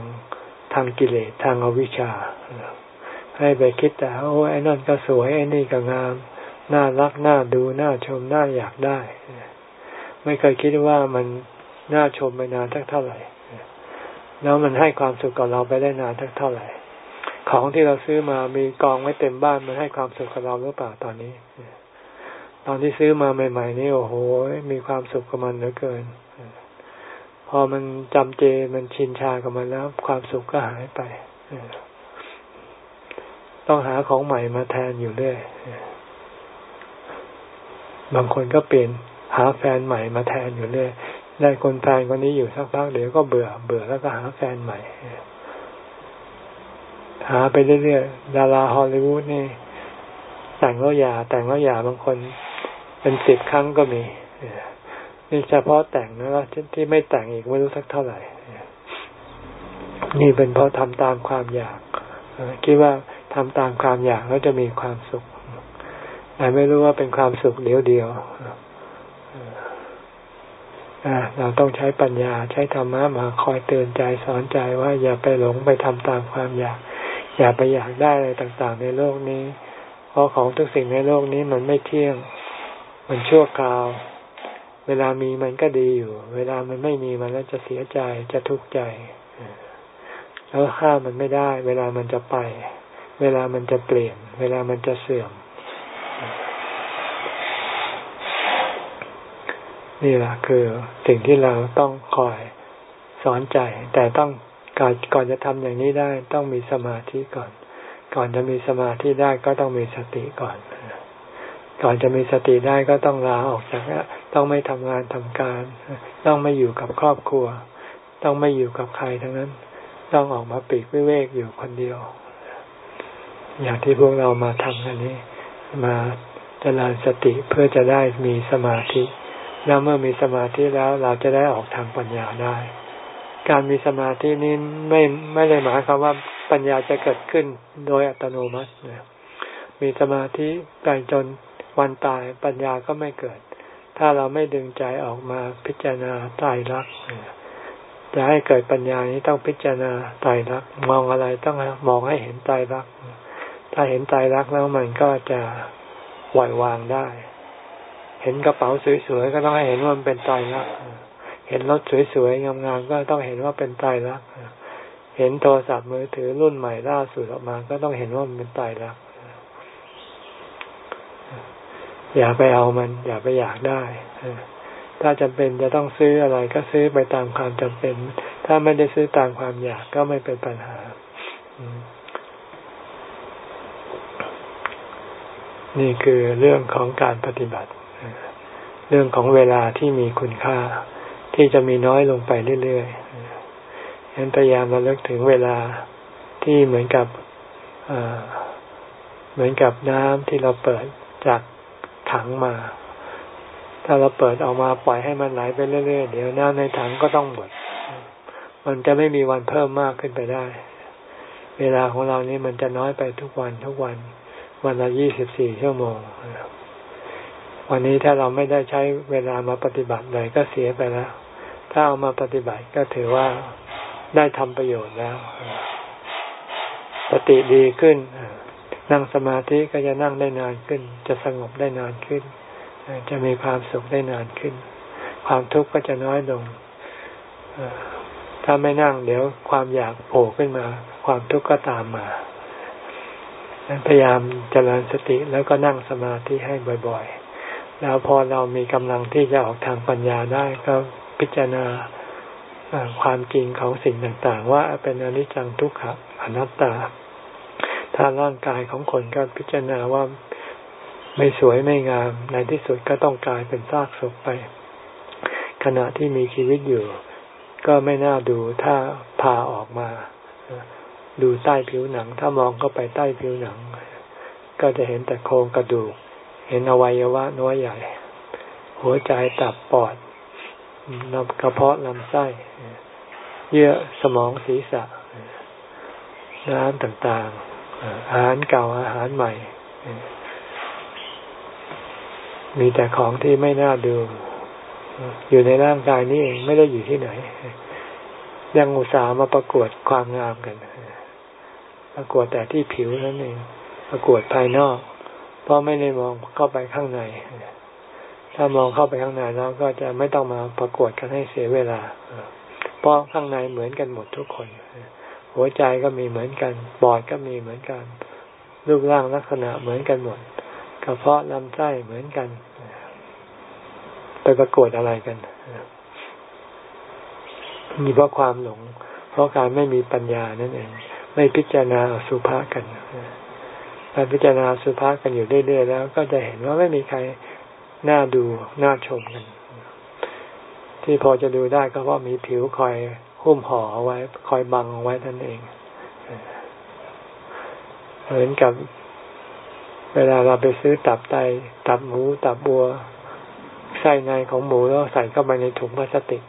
ทางกิเลสทางอวิชชา ให้ไปคิดแต่โอ้ไอ้นั่นก็สวยไอ้นี่ก็งาม น่ารักน่าดูน่าชมน่าอยากได้ ไม่เคยคิดว่ามันน่าชมไปนานทักเท่าไหร่ แล้วมันให้ความสุขกับเราไปได้นานทักเท่าไหร่ ของที่เราซื้อมามีกองไว้เต็มบ้านมันให้ความสุขกับเราหรือเปล่าตอนนี้ ตอนที่ซื้อมาใหม่ๆนี่โอ้โห มีความสุขกับมันเหลือเกิน พอมันจำเจมันชินชากับมันแล้ว ความสุขก็หายไปต้องหาของใหม่มาแทนอยู่เรื่อย บางคนก็เปลี่ยนหาแฟนใหม่มาแทนอยู่เรื่อยได้คนแฟนคนนี้อยู่สักพักเดี๋ยวก็เบื่อ เบื่อแล้วก็หาแฟนใหม่ หาไปเรื่อยๆดาราฮอลลีวูดนี่แต่งแล้วหย่าแต่งแล้วหย่าบางคนเป็นสิบครั้งก็มีนี่เฉพาะแต่งนะว่าที่ไม่แต่งอีกไม่รู้สักเท่าไหร่นี่เป็นเพราะทำตามความอยากคิดว่าทำตามความอยากแล้วจะมีความสุข แต่ไม่รู้ว่าเป็นความสุขเดียวเดียวเราต้องใช้ปัญญาใช้ธรรมะมาคอยเตือนใจสอนใจว่าอย่าไปหลงไปทำตามความอยาก อย่าไปอยากได้อะไรต่างๆ ในโลกนี้ เพราะของทุกสิ่งในโลกนี้มันไม่เที่ยง มันชั่วคราว เวลามีมันก็ดีอยู่ เวลามันไม่มีมันแล้วจะเสียใจจะทุกข์ใจ แล้วห้ามมันไม่ได้ เวลามันจะไป เวลามันจะเปลี่ยน เวลามันจะเสื่อม นี่แหละคือสิ่งที่เราต้องคอยสอนใจ แต่ต้องก่อนก่อนจะทำอย่างนี้ได้ ต้องมีสมาธิก่อน ก่อนจะมีสมาธิได้ก็ต้องมีสติก่อน ก่อนจะมีสติได้ก็ต้องลาออกจากต้องไม่ทำงานทำการ ต้องไม่อยู่กับครอบครัว ต้องไม่อยู่กับใครทั้งนั้น ต้องออกมาปีกวิเวกอยู่คนเดียว อย่างที่พวกเรามาทำกันนี้ มาเจริญสติเพื่อจะได้มีสมาธิ แล้วเมื่อมีสมาธิแล้วเราจะได้ออกทางปัญญาได้ การมีสมาธินี้ไม่ไม่ได้หมายความว่าปัญญาจะเกิดขึ้นโดยอัตโนมัตินะมีสมาธิไปจนวันตายปัญญาก็ไม่เกิด ถ้าเราไม่ดึงใจออกมาพิจารณาตายรักจะให้เกิดปัญญานี้ต้องพิจารณาตายรักมองอะไรต้องมองให้เห็นตายรักถ้าเห็นตายรักแล้วมันก็จะปล่อยวางได้ เห็นกระเป๋าสวยๆก็ต้องให้เห็นว่ามันเป็นไตายรักเห็นรถสวยๆงามๆก็ต้องเห็นว่าเป็นไตายรักเห็นโทรศัพท์มือถือรุ่นใหม่ล่าสุดออกมา ก็ต้องเห็นว่ามันเป็นไตายรักอย่าไปเอามัน อย่าไปอยากได้ถ้าจำเป็นจะต้องซื้ออะไรก็ซื้อไปตามความจำเป็น ถ้าไม่ได้ซื้อตามความอยากก็ไม่เป็นปัญหานี่คือเรื่องของการปฏิบัติ รื่องของเวลาที่มีคุณค่า ที่จะมีน้อยลงไปเรื่อยๆฉะนั้นพยายามมาเลิกถึงเวลาที่เหมือนกับเหมือนกับน้ำที่เราเปิดจากถังมา ถ้าเราเปิดออกมาปล่อยให้มันไหลไปเรื่อยๆ เดี๋ยวน้ำในถังก็ต้องหมด มันจะไม่มีวันเพิ่มมากขึ้นไปได้ เวลาของเรานี่มันจะน้อยไปทุกวันทุกวัน วันละยี่สิบสี่ชั่วโมง วันนี้ถ้าเราไม่ได้ใช้เวลามาปฏิบัติเลยก็เสียไปแล้ว ถ้าเอามาปฏิบัติก็ถือว่าได้ทำประโยชน์แล้ว สติดีขึ้น นั่งสมาธิก็จะนั่งได้นานขึ้น จะสงบได้นานขึ้น จะมีความสุขได้นานขึ้น ความทุกข์ก็จะน้อยลง ถ้าไม่นั่งเดี๋ยวความอยากโผล่ขึ้นมา ความทุกข์ก็ตามมาพยายามเจริญสติแล้วก็นั่งสมาธิให้บ่อย ๆ แล้วพอเรามีกำลังที่จะออกทางปัญญาได้ก็พิจารณาความจริงของสิ่งต่างๆ ว่าเป็นอนิจจังทุกขังอนัตตา ถ้าร่างกายของคนก็พิจารณาว่าไม่สวยไม่งาม ในที่สุดก็ต้องกลายเป็นซากศพไป ขณะที่มีชีวิตอยู่ ก็ไม่น่าดูถ้าพาออกมา ดูใต้ผิวหนัง ถ้ามองเข้าไปใต้ผิวหนัง ก็จะเห็นแต่โครงกระดูก เห็นอวัยวะน้อยใหญ่ หัวใจตับปอดลำกระเพาะลำไส้ เยื่อสมองศีรษะ น้ำต่างๆ อาหารเก่าอาหารใหม่ มีแต่ของที่ไม่น่าดูอยู่ในร่างกายนี้เองไม่ได้อยู่ที่ไหน ยังอุตส่าห์มาประกวดความงามกัน ประกวดแต่ที่ผิวนั่นเอง ประกวดภายนอก เพราะไม่ได้มองเข้าไปข้างใน ถ้ามองเข้าไปข้างในแล้วก็จะไม่ต้องมาประกวดกันให้เสียเวลา เพราะข้างในเหมือนกันหมดทุกคน หัวใจก็มีเหมือนกันปอดก็มีเหมือนกัน รูปร่างลักษณะเหมือนกันหมดกระเพาะลำไส้เหมือนกัน ไปประกวดอะไรกันมีเพราะความหลง เพราะการไม่มีปัญญานั่นเอง ไม่พิจารณาสุภาษกัน การพิจารณาสุภาษกันอยู่เรื่อยๆแล้ว ก็จะเห็นว่าไม่มีใครน่าดูน่าชมกัน ที่พอจะดูได้ก็เพราะมีผิวคอยหุ้มห่อเอาไว้ คอยบังเอาไว้นั่นเองเหมือนกับ เวลาเราไปซื้อตับไต ตับหมูตับบัวไส้ในของหมูแล้วใส่เข้าไปในถุงพลาสติก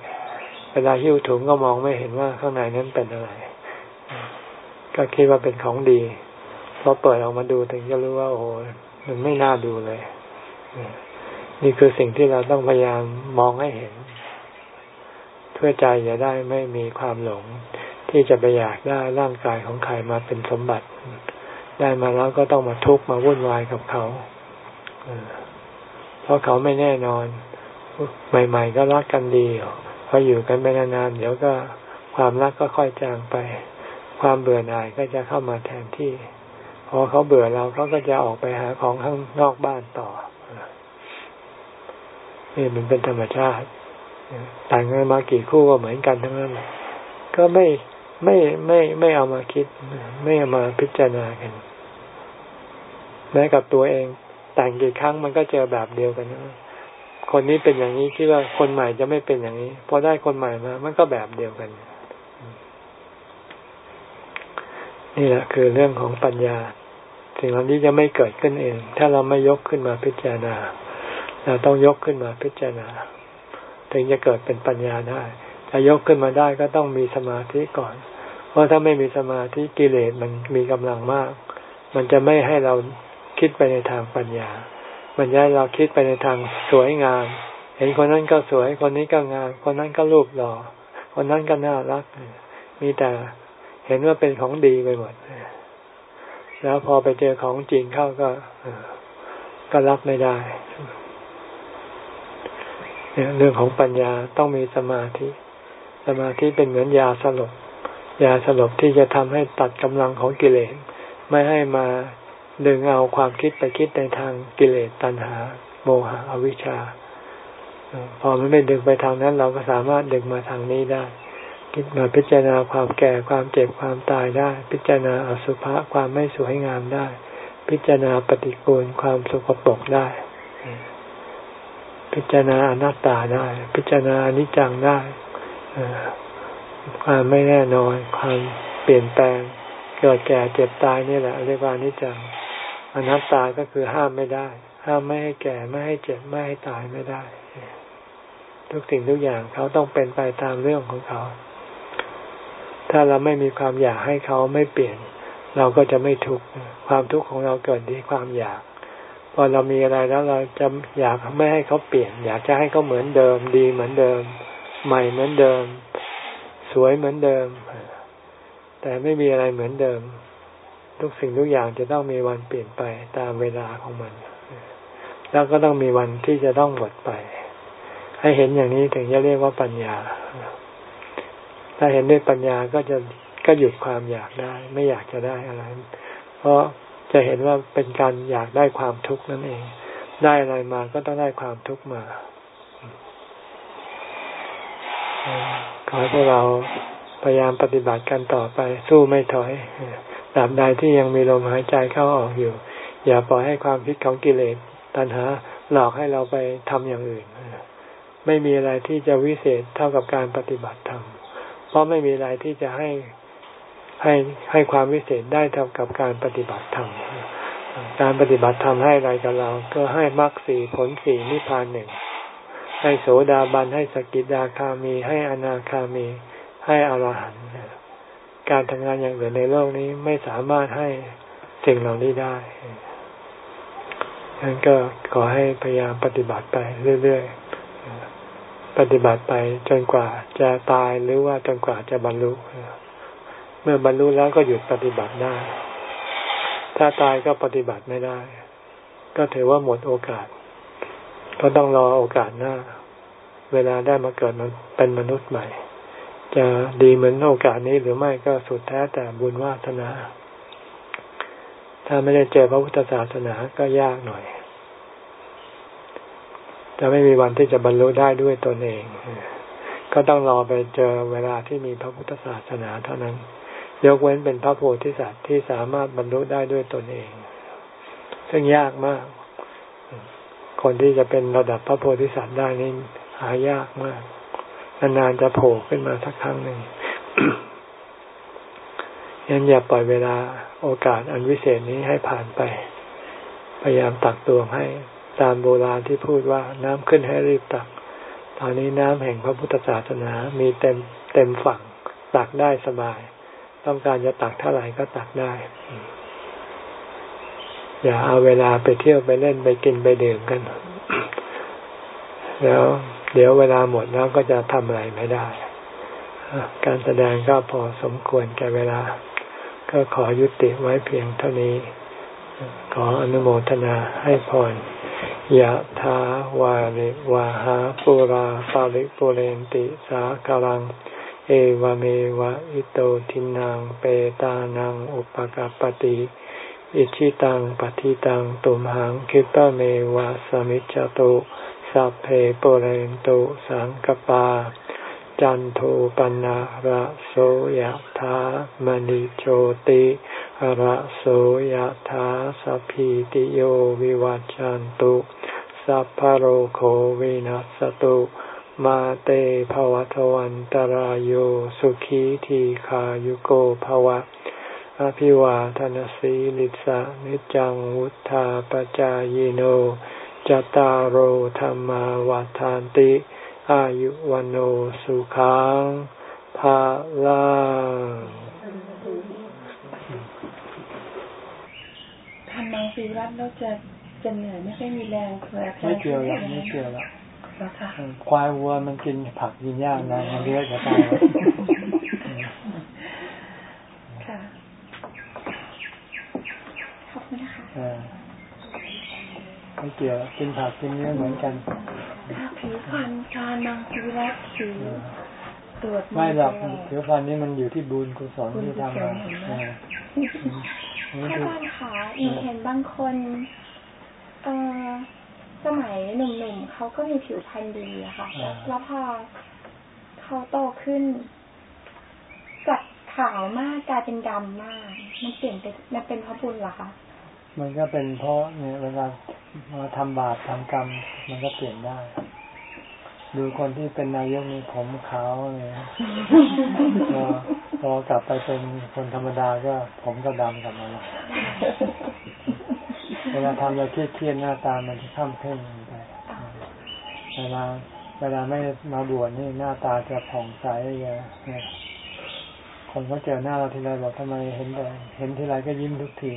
เวลาหิ้วถุงก็มองไม่เห็นว่าข้างในนั้นเป็นอะไร ก็คิดว่าเป็นของดี พอเปิดออกมาดูถึงจะรู้ว่า โอ้มันไม่น่าดูเลย นี่คือสิ่งที่เราต้องพยายามมองให้เห็น เพื่อใจจะได้ไม่มีความหลง ที่จะไปอยากได้ร่างกายของใครมาเป็นสมบัติ ได้มาแล้วก็ต้องมาทุกข์มาวุ่นวายกับเขาเพราะเขาไม่แน่นอน ใหม่ ๆ ก็รักกันดีพออยู่กันไปนานๆเดี๋ยวก็ความรักก็ค่อยจางไป ความเบื่อหน่ายก็จะเข้ามาแทนที่ พอเขาเบื่อเราเขาก็จะออกไปหาของข้างนอกบ้านต่อนี่มันเป็นธรรมชาติแต่งงานมากี่คู่ก็เหมือนกันทั้งนั้นก็ไม่ไม่ไม่ไม่เอามาคิด ไม่เอามาพิจารณากันแม้กับตัวเอง แต่งกี่ครั้งมันก็เจอแบบเดียวกันนะคนนี้เป็นอย่างนี้คิดว่าคนใหม่จะไม่เป็นอย่างนี้พอได้คนใหม่มา มันก็แบบเดียวกัน นี่แหละคือเรื่องของปัญญา สิ่งเหล่านี้จะไม่เกิดขึ้นเอง ถ้าเราไม่ยกขึ้นมาพิจารณา เราต้องยกขึ้นมาพิจารณา ถึงจะเกิดเป็นปัญญาได้จะยกขึ้นมาได้ก็ต้องมีสมาธิก่อน เพราะถ้าไม่มีสมาธิกิเลสมันมีกำลังมาก มันจะไม่ให้เราคิดไปในทางปัญญา มันจะให้เราคิดไปในทางสวยงาม เห็นคนนั้นก็สวย คนนี้ก็งาม คนนั้นก็รูปหล่อ คนนั้นก็น่ารัก มีแต่ เห็นว่าเป็นของดีไปหมด แล้วพอไปเจอของจริงเข้าก็ก็รับไม่ได้เรื่องของปัญญาต้องมีสมาธิ สมาธิเป็นเหมือนยาสลบ ยาสลบที่จะทำให้ตัดกำลังของกิเลส ไม่ให้มาดึงเอาความคิดไปคิดในทางกิเลสตัณหา โมหะอวิชชา พอมันไม่ดึงไปทางนั้น เราก็สามารถดึงมาทางนี้ได้ คิดมาพิจารณาความแก่ความเจ็บความตายได้ พิจารณาอสุภะความไม่สวยงามได้ พิจารณาปฏิกูลความสกปรกได้ พิจารณาอนัตตาได้ พิจารณาอนิจจังได้ความไม่แน่นอนความเปลี่ยนแปลง เกิดแก่เจ็บตายนี่แหละเรียกว่านิจจังอนัตตาก็คือห้ามไม่ได้ ห้ามไม่ให้แก่ไม่ให้เจ็บไม่ให้ตายไม่ได้ ทุกสิ่งทุกอย่างเขาต้องเป็นไปตามเรื่องของเขา ถ้าเราไม่มีความอยากให้เขาไม่เปลี่ยน เราก็จะไม่ทุกข์ความทุกข์ของเราเกิดที่ความอยาก พอเรามีอะไรแล้วเราจะอยากไม่ให้เขาเปลี่ยน อยากจะให้เขาเหมือนเดิม ดีเหมือนเดิม ใหม่เหมือนเดิม สวยเหมือนเดิม แต่ไม่มีอะไรเหมือนเดิม ทุกสิ่งทุกอย่างจะต้องมีวันเปลี่ยนไปตามเวลาของมัน แล้วก็ต้องมีวันที่จะต้องหมดไป ให้เห็นอย่างนี้ถึงจะเรียกว่าปัญญา ถ้าเห็นด้วยปัญญาก็จะก็หยุดความอยากได้ ไม่อยากจะได้อะไร เพราะจะเห็นว่าเป็นการอยากได้ความทุกข์นั่นเอง ได้อะไรมาก็ต้องได้ความทุกข์มาขอให้พวกเราพยายามปฏิบัติกันต่อไป สู้ไม่ถอยตราบใดที่ยังมีลมหายใจเข้าออกอยู่ อย่าปล่อยให้ความคิดของกิเลสตัณหาหลอกให้เราไปทำอย่างอื่น ไม่มีอะไรที่จะวิเศษเท่ากับการปฏิบัติธรรม เพราะไม่มีอะไรที่จะให้ให้ให้ความวิเศษได้เท่ากับการปฏิบัติธรรมการปฏิบัติธรรมให้อะไรกับเรา ก็ให้มรรคสี่ผลสี่นิพพานหนึ่งให้โสดาบันให้สกิดาคามี ให้อนาคามี ให้อรหันต์การทำงานอย่างอื่นในโลกนี้ไม่สามารถให้สิ่งเหล่านี้ได้ดังนั้นก็ขอให้พยายามปฏิบัติไปเรื่อยๆ ปฏิบัติไปจนกว่าจะตายหรือว่าจนกว่าจะบรรลุ เมื่อบรรลุแล้วก็หยุดปฏิบัติได้ ถ้าตายก็ปฏิบัติไม่ได้ ก็ถือว่าหมดโอกาส ก็ต้องรอโอกาสหน้า เวลาได้มาเกิดมันเป็นมนุษย์ใหม่ จะดีเหมือนโอกาสนี้หรือไม่ก็สุดแท้แต่บุญวาสนา ถ้าไม่ได้เจอพระพุทธศาสนาก็ยากหน่อย จะไม่มีวันที่จะบรรลุได้ด้วยตนเอง ก็ต้องรอไปเจอเวลาที่มีพระพุทธศาสนาเท่านั้น ยกเว้นเป็นพระโพธิสัตว์ที่สามารถบรรลุได้ด้วยตนเอง ซึ่งยากมาก คนที่จะเป็นระดับพระโพธิสัตว์ได้นี่หายากมาก นานๆจะโผล่ขึ้นมาสักครั้งหนึ่งยันอย่าปล่อยเวลาโอกาสอันวิเศษนี้ให้ผ่านไป พยายามตักตวงให้ ตามโบราณที่พูดว่าน้ำขึ้นให้รีบตัก ตอนนี้น้ำแห่งพระพุทธศาสนามีเต็มเต็มฝั่งตักได้สบาย ต้องการจะตักเท่าไหร่ก็ตักได้ อย่าเอาเวลาไปเที่ยวไปเล่นไปกินไปดื่มกัน แล้วเดี๋ยวเวลาหมดแล้วก็จะทำอะไรไม่ได้ การแสดงก็พอสมควรแก่เวลา ก็ขอยุติไว้เพียงเท่านี้ ขออนุโมทนาให้พร ยะถาวาริวาหาปุราปาริปุเรนติสากลัง เอวเมวะอิโตทินังเปตานังอุปกปติอิชิตังปฏิตังตุมหังคิปะเมวะสมิจจตุสัพเพปุเรนตุสังกปา จันโทปนะระโสยะถามณิโชติ ระโสยถาสัพพิติโยวิวัจจันตุสัพพโรโควินัสตุมาเตภวทวันตรโยสุขีทีขายุโกภวะ อภิวาทนสีลิสะนิจังวุธาปจายโนจตารโหธรรมาวาทานติ อายุวันโอสุขังภาลัง ทำมังสีรัตแล้วจะจะเหนื่อยไม่ค่อยมีแรงเลยไม่เกี่ยวหรอกไม่เกี่ยวหรอกควายวัวมันกินผักกินหญ้านะมันเลี้ยงจะตายค่ะขอบคุณค่ะไม่เกี่ยวกินผักกินเนื้อเหมือนกันผิวพรรณการมังสีรัตผิวตรวจไม่หรอกผิวพรรณนี่มันอยู่ที่บุญกุศลที่ทำมา ถ้าบ้านขาอีเห็นบางคนเออสมัยหนุ่มๆเขาก็มีผิวพรรณดีอะค่ะ แล้วพอเขาโตขึ้นจากขาวมากกลายเป็นดำมาก มันเปลี่ยนไปมันเป็นเพราะบุญเหรอคะมันก็เป็นเพราะเนี่ยเวลามาทำบาปทำกรรม มันก็เปลี่ยนได้ ดูคนที่เป็นนายกนี่ผมขาวเลย พอพอกลับไปเป็นคนธรรมดาก็ผมก็ดำกลับมาเวลาทำอะไรเครียดๆหน้าตามันจะข้ามเพ่งไปเวลาเวลาไม่มาบวชนี่หน้าตาจะผ่องใสเลยคนเขาเจอหน้าเราทีไรบอกทำไมเห็นแต่เห็นทีไรก็ยิ้มทุกที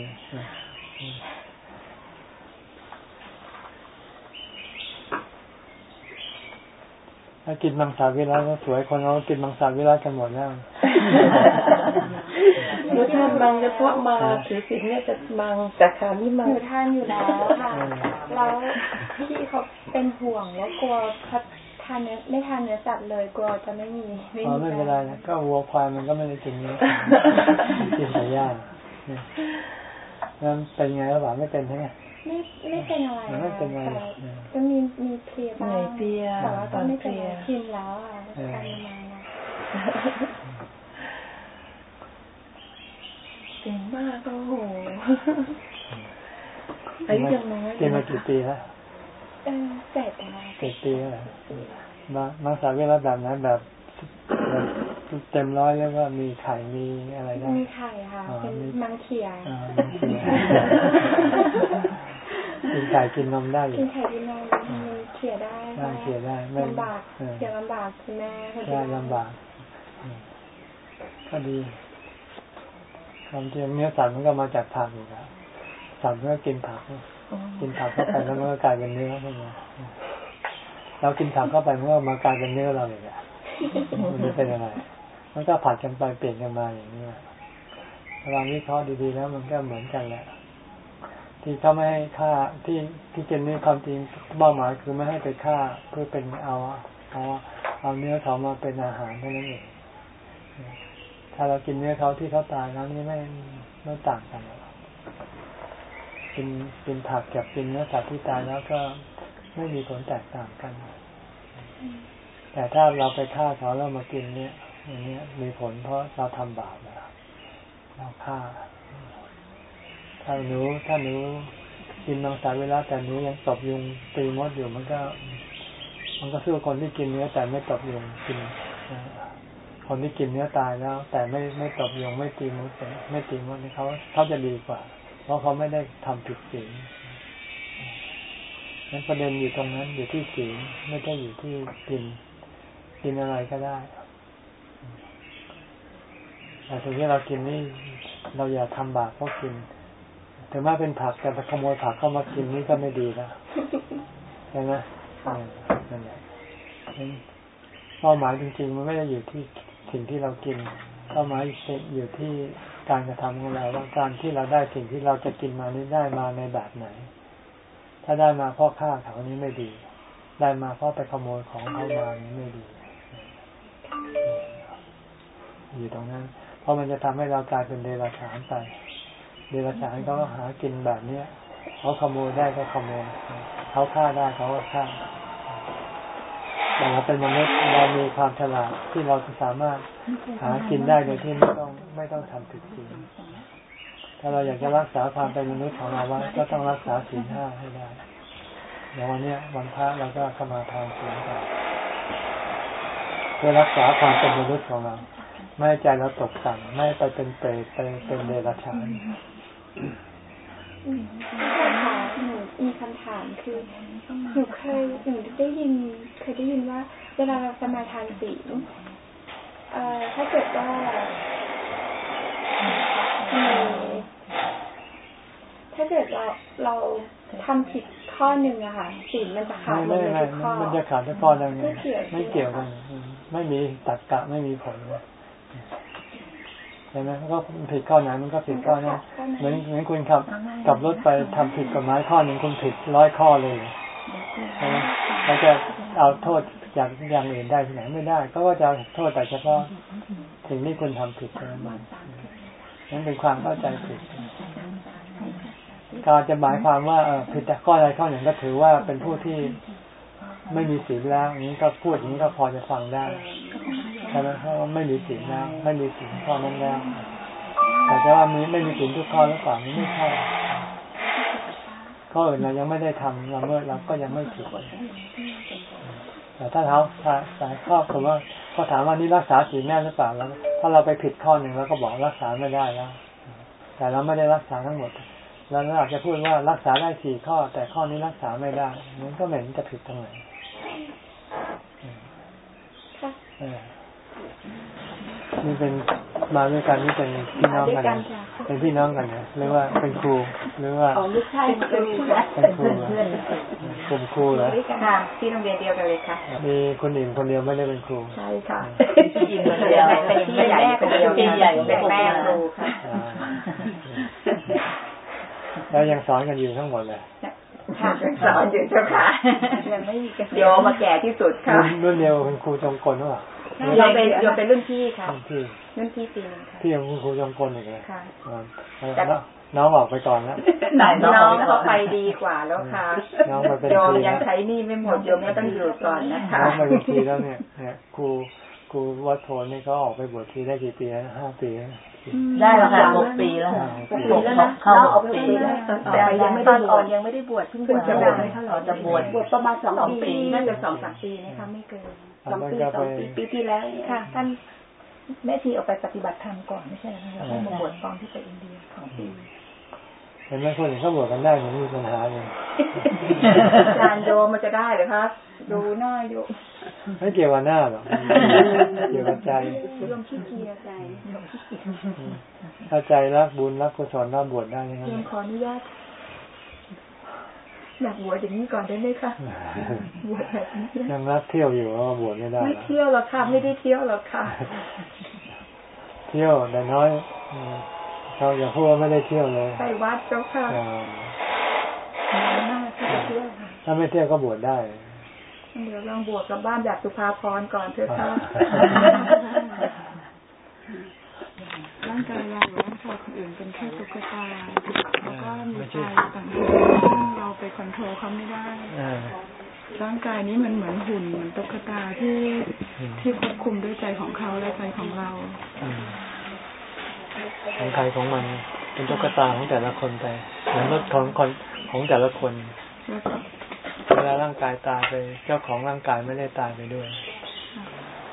ถ้ากินมังสวิรัตก็สวยคนเขากินมังสวิรัตกันหมดแล้วรสชาติมังเฉพาะมาถือสิ่งนี้จะมังแต่คานี่มังทานอยู่แล้วค่ะแล้วพี่เขาเป็นห่วงแล้วกลัวเขาทานเนื้อไม่ทานเนื้อสัตว์เลยกลัวจะไม่มีไม่มีไม่เป็นไรนะก็วัวควายมันก็ไม่ได้กินเนื้อกินแต่หญ้านั่นเป็นไงระหว่างไม่เป็นใช่ไหม ไม่ไม่เป็นอะไรไม่เป็นอะไรก็มีมีเพลียบ้างเพลียแต่ว่าก็ไม่เป็นไรกินแล้วอะทานมานะเก่งมากโอ้โหอายุยังน้อยกินมากี่ปีแล้วเออเจ็ดแล้วเจ็ดปีแล้วมามาสาวิรัตแบบนั้นแบบเต็มร้อยแล้วก็มีไข่มีอะไรนะมีไข่ค่ะ เป็นมังเขีย กินไข่กินนมได้กินไข่กินนมเขียได้ได้เขียได้ลำบากเขียลำบากคุณแม่ใช่ลำบากก็ดีความจริงเนื้อสัตว์มันก็มาจากผักอยู่แล้วสัตว์มันก็กินผักกินผักเข้าไปแล้วมันก็กลายเป็นเนื้อขึ้นมาเรากินผักเข้าไปมันก็มากลายเป็นเนื้อเราเลยอะมันจะเป็นอะไรมันก็ผัดกันไปเปลี่ยนกันมาอย่างนี้ลองวิเคราะห์ดีๆแล้วมันก็เหมือนกันแหละ ที่เขาไม่ให้ฆ่าที่ที่เจนนี่ความจริงเป้าหมายคือไม่ให้ไปฆ่าเพื่อเป็นเอาเอาเอาเนื้อเขามาเป็นอาหารเท่านั้นเองถ้าเรากินเนื้อเขาที่เขาตายแล้วนี่ไม่ไม่ต่างกันกินกินผักกับกินเนื้อสัตว์ที่ตายแล้วก็ไม่มีผลแตกต่างกัน แต่ถ้าเราไปฆ่าเขาแล้วมากินเนี่ยอย่างเนี้ยมีผลเพราะเราทำบาปแล้วเราฆ่า ถ้าหนูถ้าหนูกินมังสวิรัตแต่หนูยังตบยุงตีมดอยู่มันก็ มันก็สู้คนที่กินเนื้อแต่ไม่ตบยุงกินคนที่กินเนื้อตายแล้ว แต่ไม่ไม่ตบยุงไม่ตีมดไม่ตีมดนี่เขาเขาจะดีกว่า เพราะเขาไม่ได้ทำผิดศีลนั้นประเด็นอยู่ตรงนั้นอยู่ที่ศีลไม่ได้อยู่ที่กิน กินอะไรก็ได้แต่ถึงที่เรากินนี่เราอย่าทำบาปเพราะกิน ถึงแม้เป็นผักแต่ขโมยผักเข้ามากินนี่ก็ไม่ดีแล้วใช่ไหมนั่นแหละเป้าหมายจริงๆ มันไม่ได้อยู่ที่สิ่งที่เรากินเป้าหมายอยู่ที่การกระทำของเราว่าการที่เราได้สิ่งที่เราจะกินมานี้ได้มาในแบบไหน ถ้าได้มาเพราะฆ่าเขานี้ไม่ดี ได้มาเพราะไปขโมยของเขามานี้ไม่ดี อยู่ตรงนั้น เพราะมันจะทำให้เรากลายเป็นเดรัจฉานไป เดรัจฉานเขาหากินแบบเนี้ยเขาขโมยได้ก็ขโมยเขาฆ่าได้เขาก็ฆ่าแต่เราเป็นมนุษย์เรามีความฉลาดที่เราสามารถหากินได้โดยที่ไม่ต้องไม่ต้องทำผิดศีลถ้าเราอยากจะรักษาความเป็นมนุษย์ของเราว่าก็ต้องรักษาศีลห้าให้ได้อย่างวันนี้วันพระเราก็ขมาทานศีลกันเพื่อรักษาความเป็นมนุษย์ของเรา ไม่ใจเราตกต่ำไม่ไปเป็นเปรตไปเป็นเดรัจฉาน หนูมีคำถามคือหนูเคยหนูได้ยินเคยได้ยินว่าเวลาเราสมาทานศีลเอ่อถ้าเกิดว่าถ้าเกิดเราเราทำผิดข้อหนึ่งอะค่ะศีลมันจะขาดไม่ไม่ไม่มันจะขาดทุกข้อเลยไม่เกี่ยวกันไม่มีตัดกะไม่มีผล ใช่ไหมก็ผิดข้อไหนมันก็ผิดข้อนั้นเหมือนเหมือนคุณขับขับรถไปทำผิดกฎหมายข้อหนึ่งคุณผิดร้อยข้อเลยใช่ไหมเราจะเอาโทษจากอย่างอื่นได้ที่ไหนไม่ได้ ก็ว่าจะโทษแต่เฉพาะสิ่งที่คุณทำผิดเท่านั้นนั่นเป็นความเข้าใจผิดการจะหมายความว่าผิดแต่ข้อใดข้อหนึ่งก็ถือว่าเป็นผู้ที่ไม่มีศีลแล้วอย่างนี้ก็พูดอย่างนี้ก็พอจะฟังได้ ใช่ไหมเขาไม่มีศีลแล้วไม่มีศีลข้อนั้นแล้วแต่จะว่ามีไม่มีศีลทุกข้อหรือเปล่าไม่ใช่ข้ออื่นเรายังไม่ได้ทำเราเมื่อเราก็ยังไม่ผิดแต่ถ้าเขาถ้าแต่ข้อคือว่าเขาถามว่านี่รักษาศีลแน่หรือเปล่าแล้วถ้าเราไปผิดข้อหนึ่งเราก็บอกรักษาไม่ได้แล้ว แต่เราไม่ได้รักษาทั้งหมดเราอาจจะพูดว่ารักษาได้สี่ข้อ แต่ข้อนี้รักษาไม่ได้มันก็เหม็นจะผิดตรงไหน นี่เป็นมาด้วยกันนี่เป็นพี่น้องกัน เป็นพี่น้องกันนะหรือว่าเป็นครูหรือว่าอ๋อไม่ใช่เป็นครูเป็นครูเหรอกลุ่มครูเหรอค่ะที่โรงเรียนเดียวกันเลยค่ะมีคนอื่นคนเดียวไม่ได้เป็นครูใช่ค่ะพี่หญิงคนเดียวเป็นพี่ใหญ่คนเดียวพี่ใหญ่เป็นแม่ครูค่ะอ่าแล้วยังสอนกันอยู่ทั้งหมดเลยค่ะสอนอยู่เจ้าค่ะยังไม่มีเดี๋ยวมาแก่ที่สุดค่ะรุ่นรุ่นเดียวคุณครูจงกลหรือเปล่า โยมเป็นโยมเป็นรุ่นพี่ค่ะรุ่นพี่รุ่นพี่ปีนึงค่ะพี่ยังคุณครูจงกลอีกเลยค่ะอ่าแล้วน้องออกไปก่อนแล้วน้องเขาไปดีกว่าแล้วค่ะน้องมาเป็นโยมทียังแล้วใช้หนี่ไม่หมดโยมก็ต้องอยู่ก่อนนะคะน้องมาเป็นทีแล้วเนี่ยเนี่ยครูครูวัดโพนนี่เขาออกไปบวชทีได้กี่ปีแล้วห้าปีแล้วได้แล้วค่ะหกปีแล้วอ่าหกปีแล้วนะเข้าหกปีแล้วแต่ยังไม่ได้บวชยังไม่ได้บวชเพิ่งบวชจะจะบบววชชไม่เท่าไหร่จะบวชบวชประมาณสองสองปีปีน่าจะสองสามปีนะคะไม่เกิน แล้วมันก็ไปปีที่แล้วค่ะ ท่านแม่ชีออกไปปฏิบัติธรรมก่อนไม่ใช่เหรอคะแล้วก็มาบวชตอนที่ไปอินเดียสองปีเห็นไหมคนอื่นเขาบวชกันได้มันไม่มีปัญหาเลยอาจารย์โยมมันจะได้เหรือคะดูหน้าโยมไม่เกี่ยวกับหน้าหรอกเกี่ยวกับใจโยมขี้เกียจใจถ้าใจรักบุญรักกุศลรักบวชได้ยังไงโยมขออนุญาต อยากบวชอย่างนี้ก่อนได้ไหมคะบวชแบบนี้ยังรักเที่ยวอยู่ก็บวชไม่ได้ไม่แล้วเที่ยวหรอกค่ะไม่ได้เที่ยวหรอกค่ะ เที่ยวแต่น้อยอืมเราอย่าพูดว่าไม่ได้เที่ยวเลยไปวัดเจ้าค่ะอ่าน้อยมากที่จะเที่ยวค่ะถ้าไม่เที่ยวก็บวชได้เดี๋ยวลองบวชกับบ้านแบบสุภาพรก่อนเถอะค่ะร่า งกายเราหรือร่างกายคนอื่นเป็นแค่ตุ๊กตาแล้วก็มีใจต่างหากซึ่งเราไปคอนโทรลเขาไม่ได้อ่าร่างกายนี้มันเหมือนหุ่นเหมือนตุ๊กตาที่อืมที่ควบคุมด้วยใจของเขาและใจของเราอืมของใครของมันเป็นตุ๊กตาของแต่ละคนไปเหมือนรถของคนของแต่ละคนแล้วก็เวลาร่างกายตายไป เจ้าของร่างกายไม่ได้ตายไปด้วย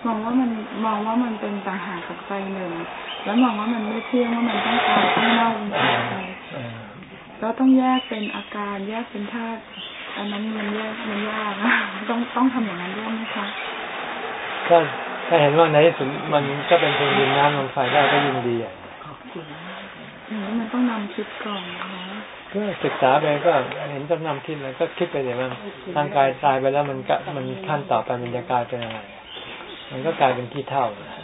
มองว่ามันมองว่ามันเป็นต่างหากกับใจหนึ่ง แล้วมองว่ามันไม่เที่ยงว่ามันต้องตายต้องเน่าต้องตายไปเออแล้วต้องแยกเป็นอาการแยกเป็นธาตุอันนั้นมันแยกมันยากนะต้องต้องทำอย่างนั้นด้วยไหมคะก็ถ้าเห็นว่าในที่สุดมันก็เป็นเพียงดินน้ำลมไฟได้ก็ยิ่งดีอะอย่างนี้มันต้องนำคิดก่อนนะคะก็ศึกษาไปก็เห็นต้องนำคิดเลยก็คิดไปเลยมันร่างกายตายไปแล้วมันก็มันขั้นต่อไปมันจะกลายเป็นอะไร มันก็กลายเป็นขี้เท่าอ๋อ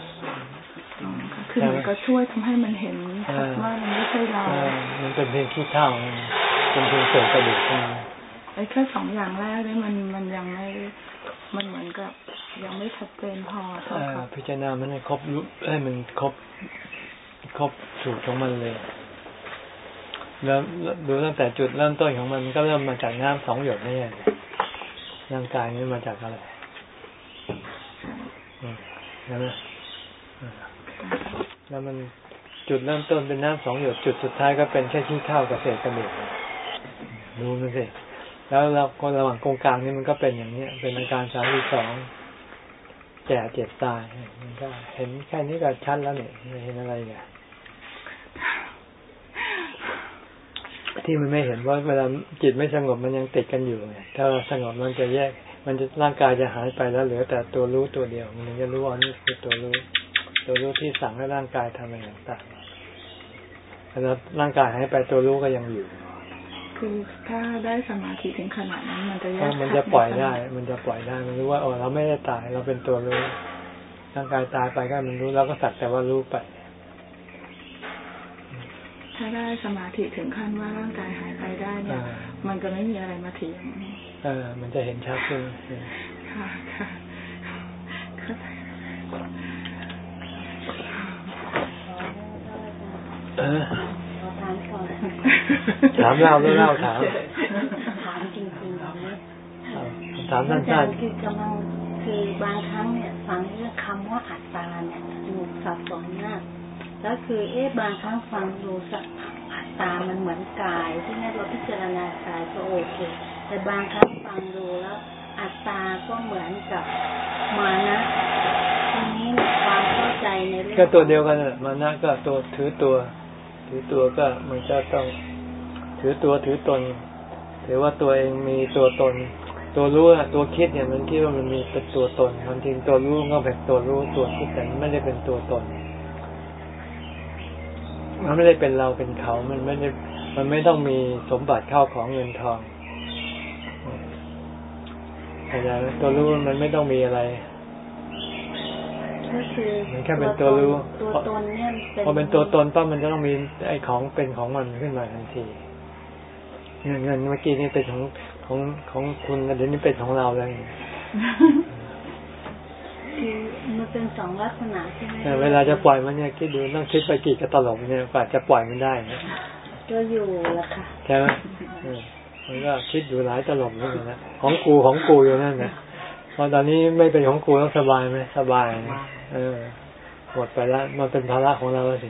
ค่ะคือมันก็ช่วยทำให้มันเห็นชัดว่ามันไม่ใช่เราเออมันเป็นเพียงขี้เท่าเป็นเพียงเศษกระดูกเท่านั้นไอ้แค่สองอย่างแรกนี่มันมันยังไม่ มันเหมือนกับ ยังไม่ชัดเจนพอเท่าเอ่อกับพิจารณามันให้ครบรู้ให้มันครบครบสูตรของมันเลยแล้วดูตั้งแต่จุดเริ่มต้นของมันก็เริ่มมาจากน้ำสองหยดนี่เองร่างกายนี้มาจากอะไรอืมใช่ไหมอ่า แล้วมันจุดเริ่มต้นเป็นน้ำสองหยดจุดสุดท้ายก็เป็นแค่ขี้เท่ากับเศษกระดูกดูมันสิแล้วเราคนระหว่างกงกลางนี่มันก็เป็นอย่างนี้ย เป็นอาการสามีสองแก่เจ็บตายมันก็เห็นแค่นี้ก็ชัดแล้วเนี่ยไม่เห็นอะไรเนี่ยที่มันไม่เห็นว่าเวลาจิตไม่สงบมันยังติดกันอยู่ไงถ้าสงบมันจะแยก มันจะร่างกายจะหายไปแล้วเหลือแต่ตัวรู้ตัวเดียว มันจะรู้ว่านี่คือตัวรู้ ตัวรู้ที่สั่งให้ร่างกายทำอะไรต่างๆแล้วร่างกายหายไปตัวรู้ก็ยังอยู่ คือถ้าได้สมาธิถึงขนาดนั้นมันจะแยเพกราะมันจะปล่อยได้ มันจะปล่อยได้ มันรู้ว่าโอ้เราไม่ได้ตาย เราเป็นตัวรู้ ร่างกายตายไปก็มันรู้เราก็สักแต่ว่ารู้ไปถ้าได้สมาธิถึงขั้นว่าร่างกายหายไปได้เนี่ยอ่ามันจะไม่มีอะไรมาเถียงเออ มันจะเห็นชัดขึ้นค่ะค่ะเข้าใจ เออ ขอ ถามก่อนถามเราหรือเล่าถาม ถามจริงๆแบบนี้ถามอาสั้จานรย์คือกำลังคือบางครั้งเนี่ยสฟังเรื่องคำว่าอัตตาเนี่ยหนูสับสนมากแล้วคือเอ๊ะบางครั้งฟังดูสัอัตตามันเหมือนกายที่นี่เราพิจารณากายก็โอเค แต่บางครั้งฟังดูแล้ว อัตตาก็เหมือนกับมานะทีนี้ความเข้าใจในเรื่องก็ตัวเดียวกันน่ะมานะก็ตัวถือตัว ถือตัวก็มันก็ต้องถือตัวถือตน ถือว่าตัวเองมีตัวตน ตัวรู้ตัวคิดเนี่ยมันคิดว่ามันมีเป็นตัวตนความจริงตัวรู้ก็เป็นตัวรู้ตัวคิดแต่ไม่ได้เป็นตัวตนมันไม่ได้เป็นเราเป็นเขา มันไม่ได้มันไม่ต้องมีสมบัติเข้าของเงินทองเข้าใจไหมตัวรู้มันไม่ต้องมีอะไร ก็คือมันแค่เป็นตัวรู้ตัวตนเนี่ยพอเป็นตัวตนปั๊บมันจะต้องมีไอ้ของเป็นของมันขึ้นมาทันทีเงินเงินเมื่อกี้นี่เป็นของของของคุณเดี๋ยวนี้เป็นของเราแล้วคือมันเป็นสองลักษณะใช่ไหมเออเวลาจะปล่อยมันเนี่ยคิดดูต้องคิดไปกี่กระตลบเนี่ยกว่าจะปล่อยมันได้นะก็อยู่ละค่ะใช่ไหมเออมันก็คิดอยู่หลายตลบเหมือนกันนะของกูของกูอยู่นั่นนะพอตอนนี้ไม่เป็นของกูต้องสบายไหมสบายนะเออ หมดไปแล้ว มันเป็นภาระของเราแล้วสิ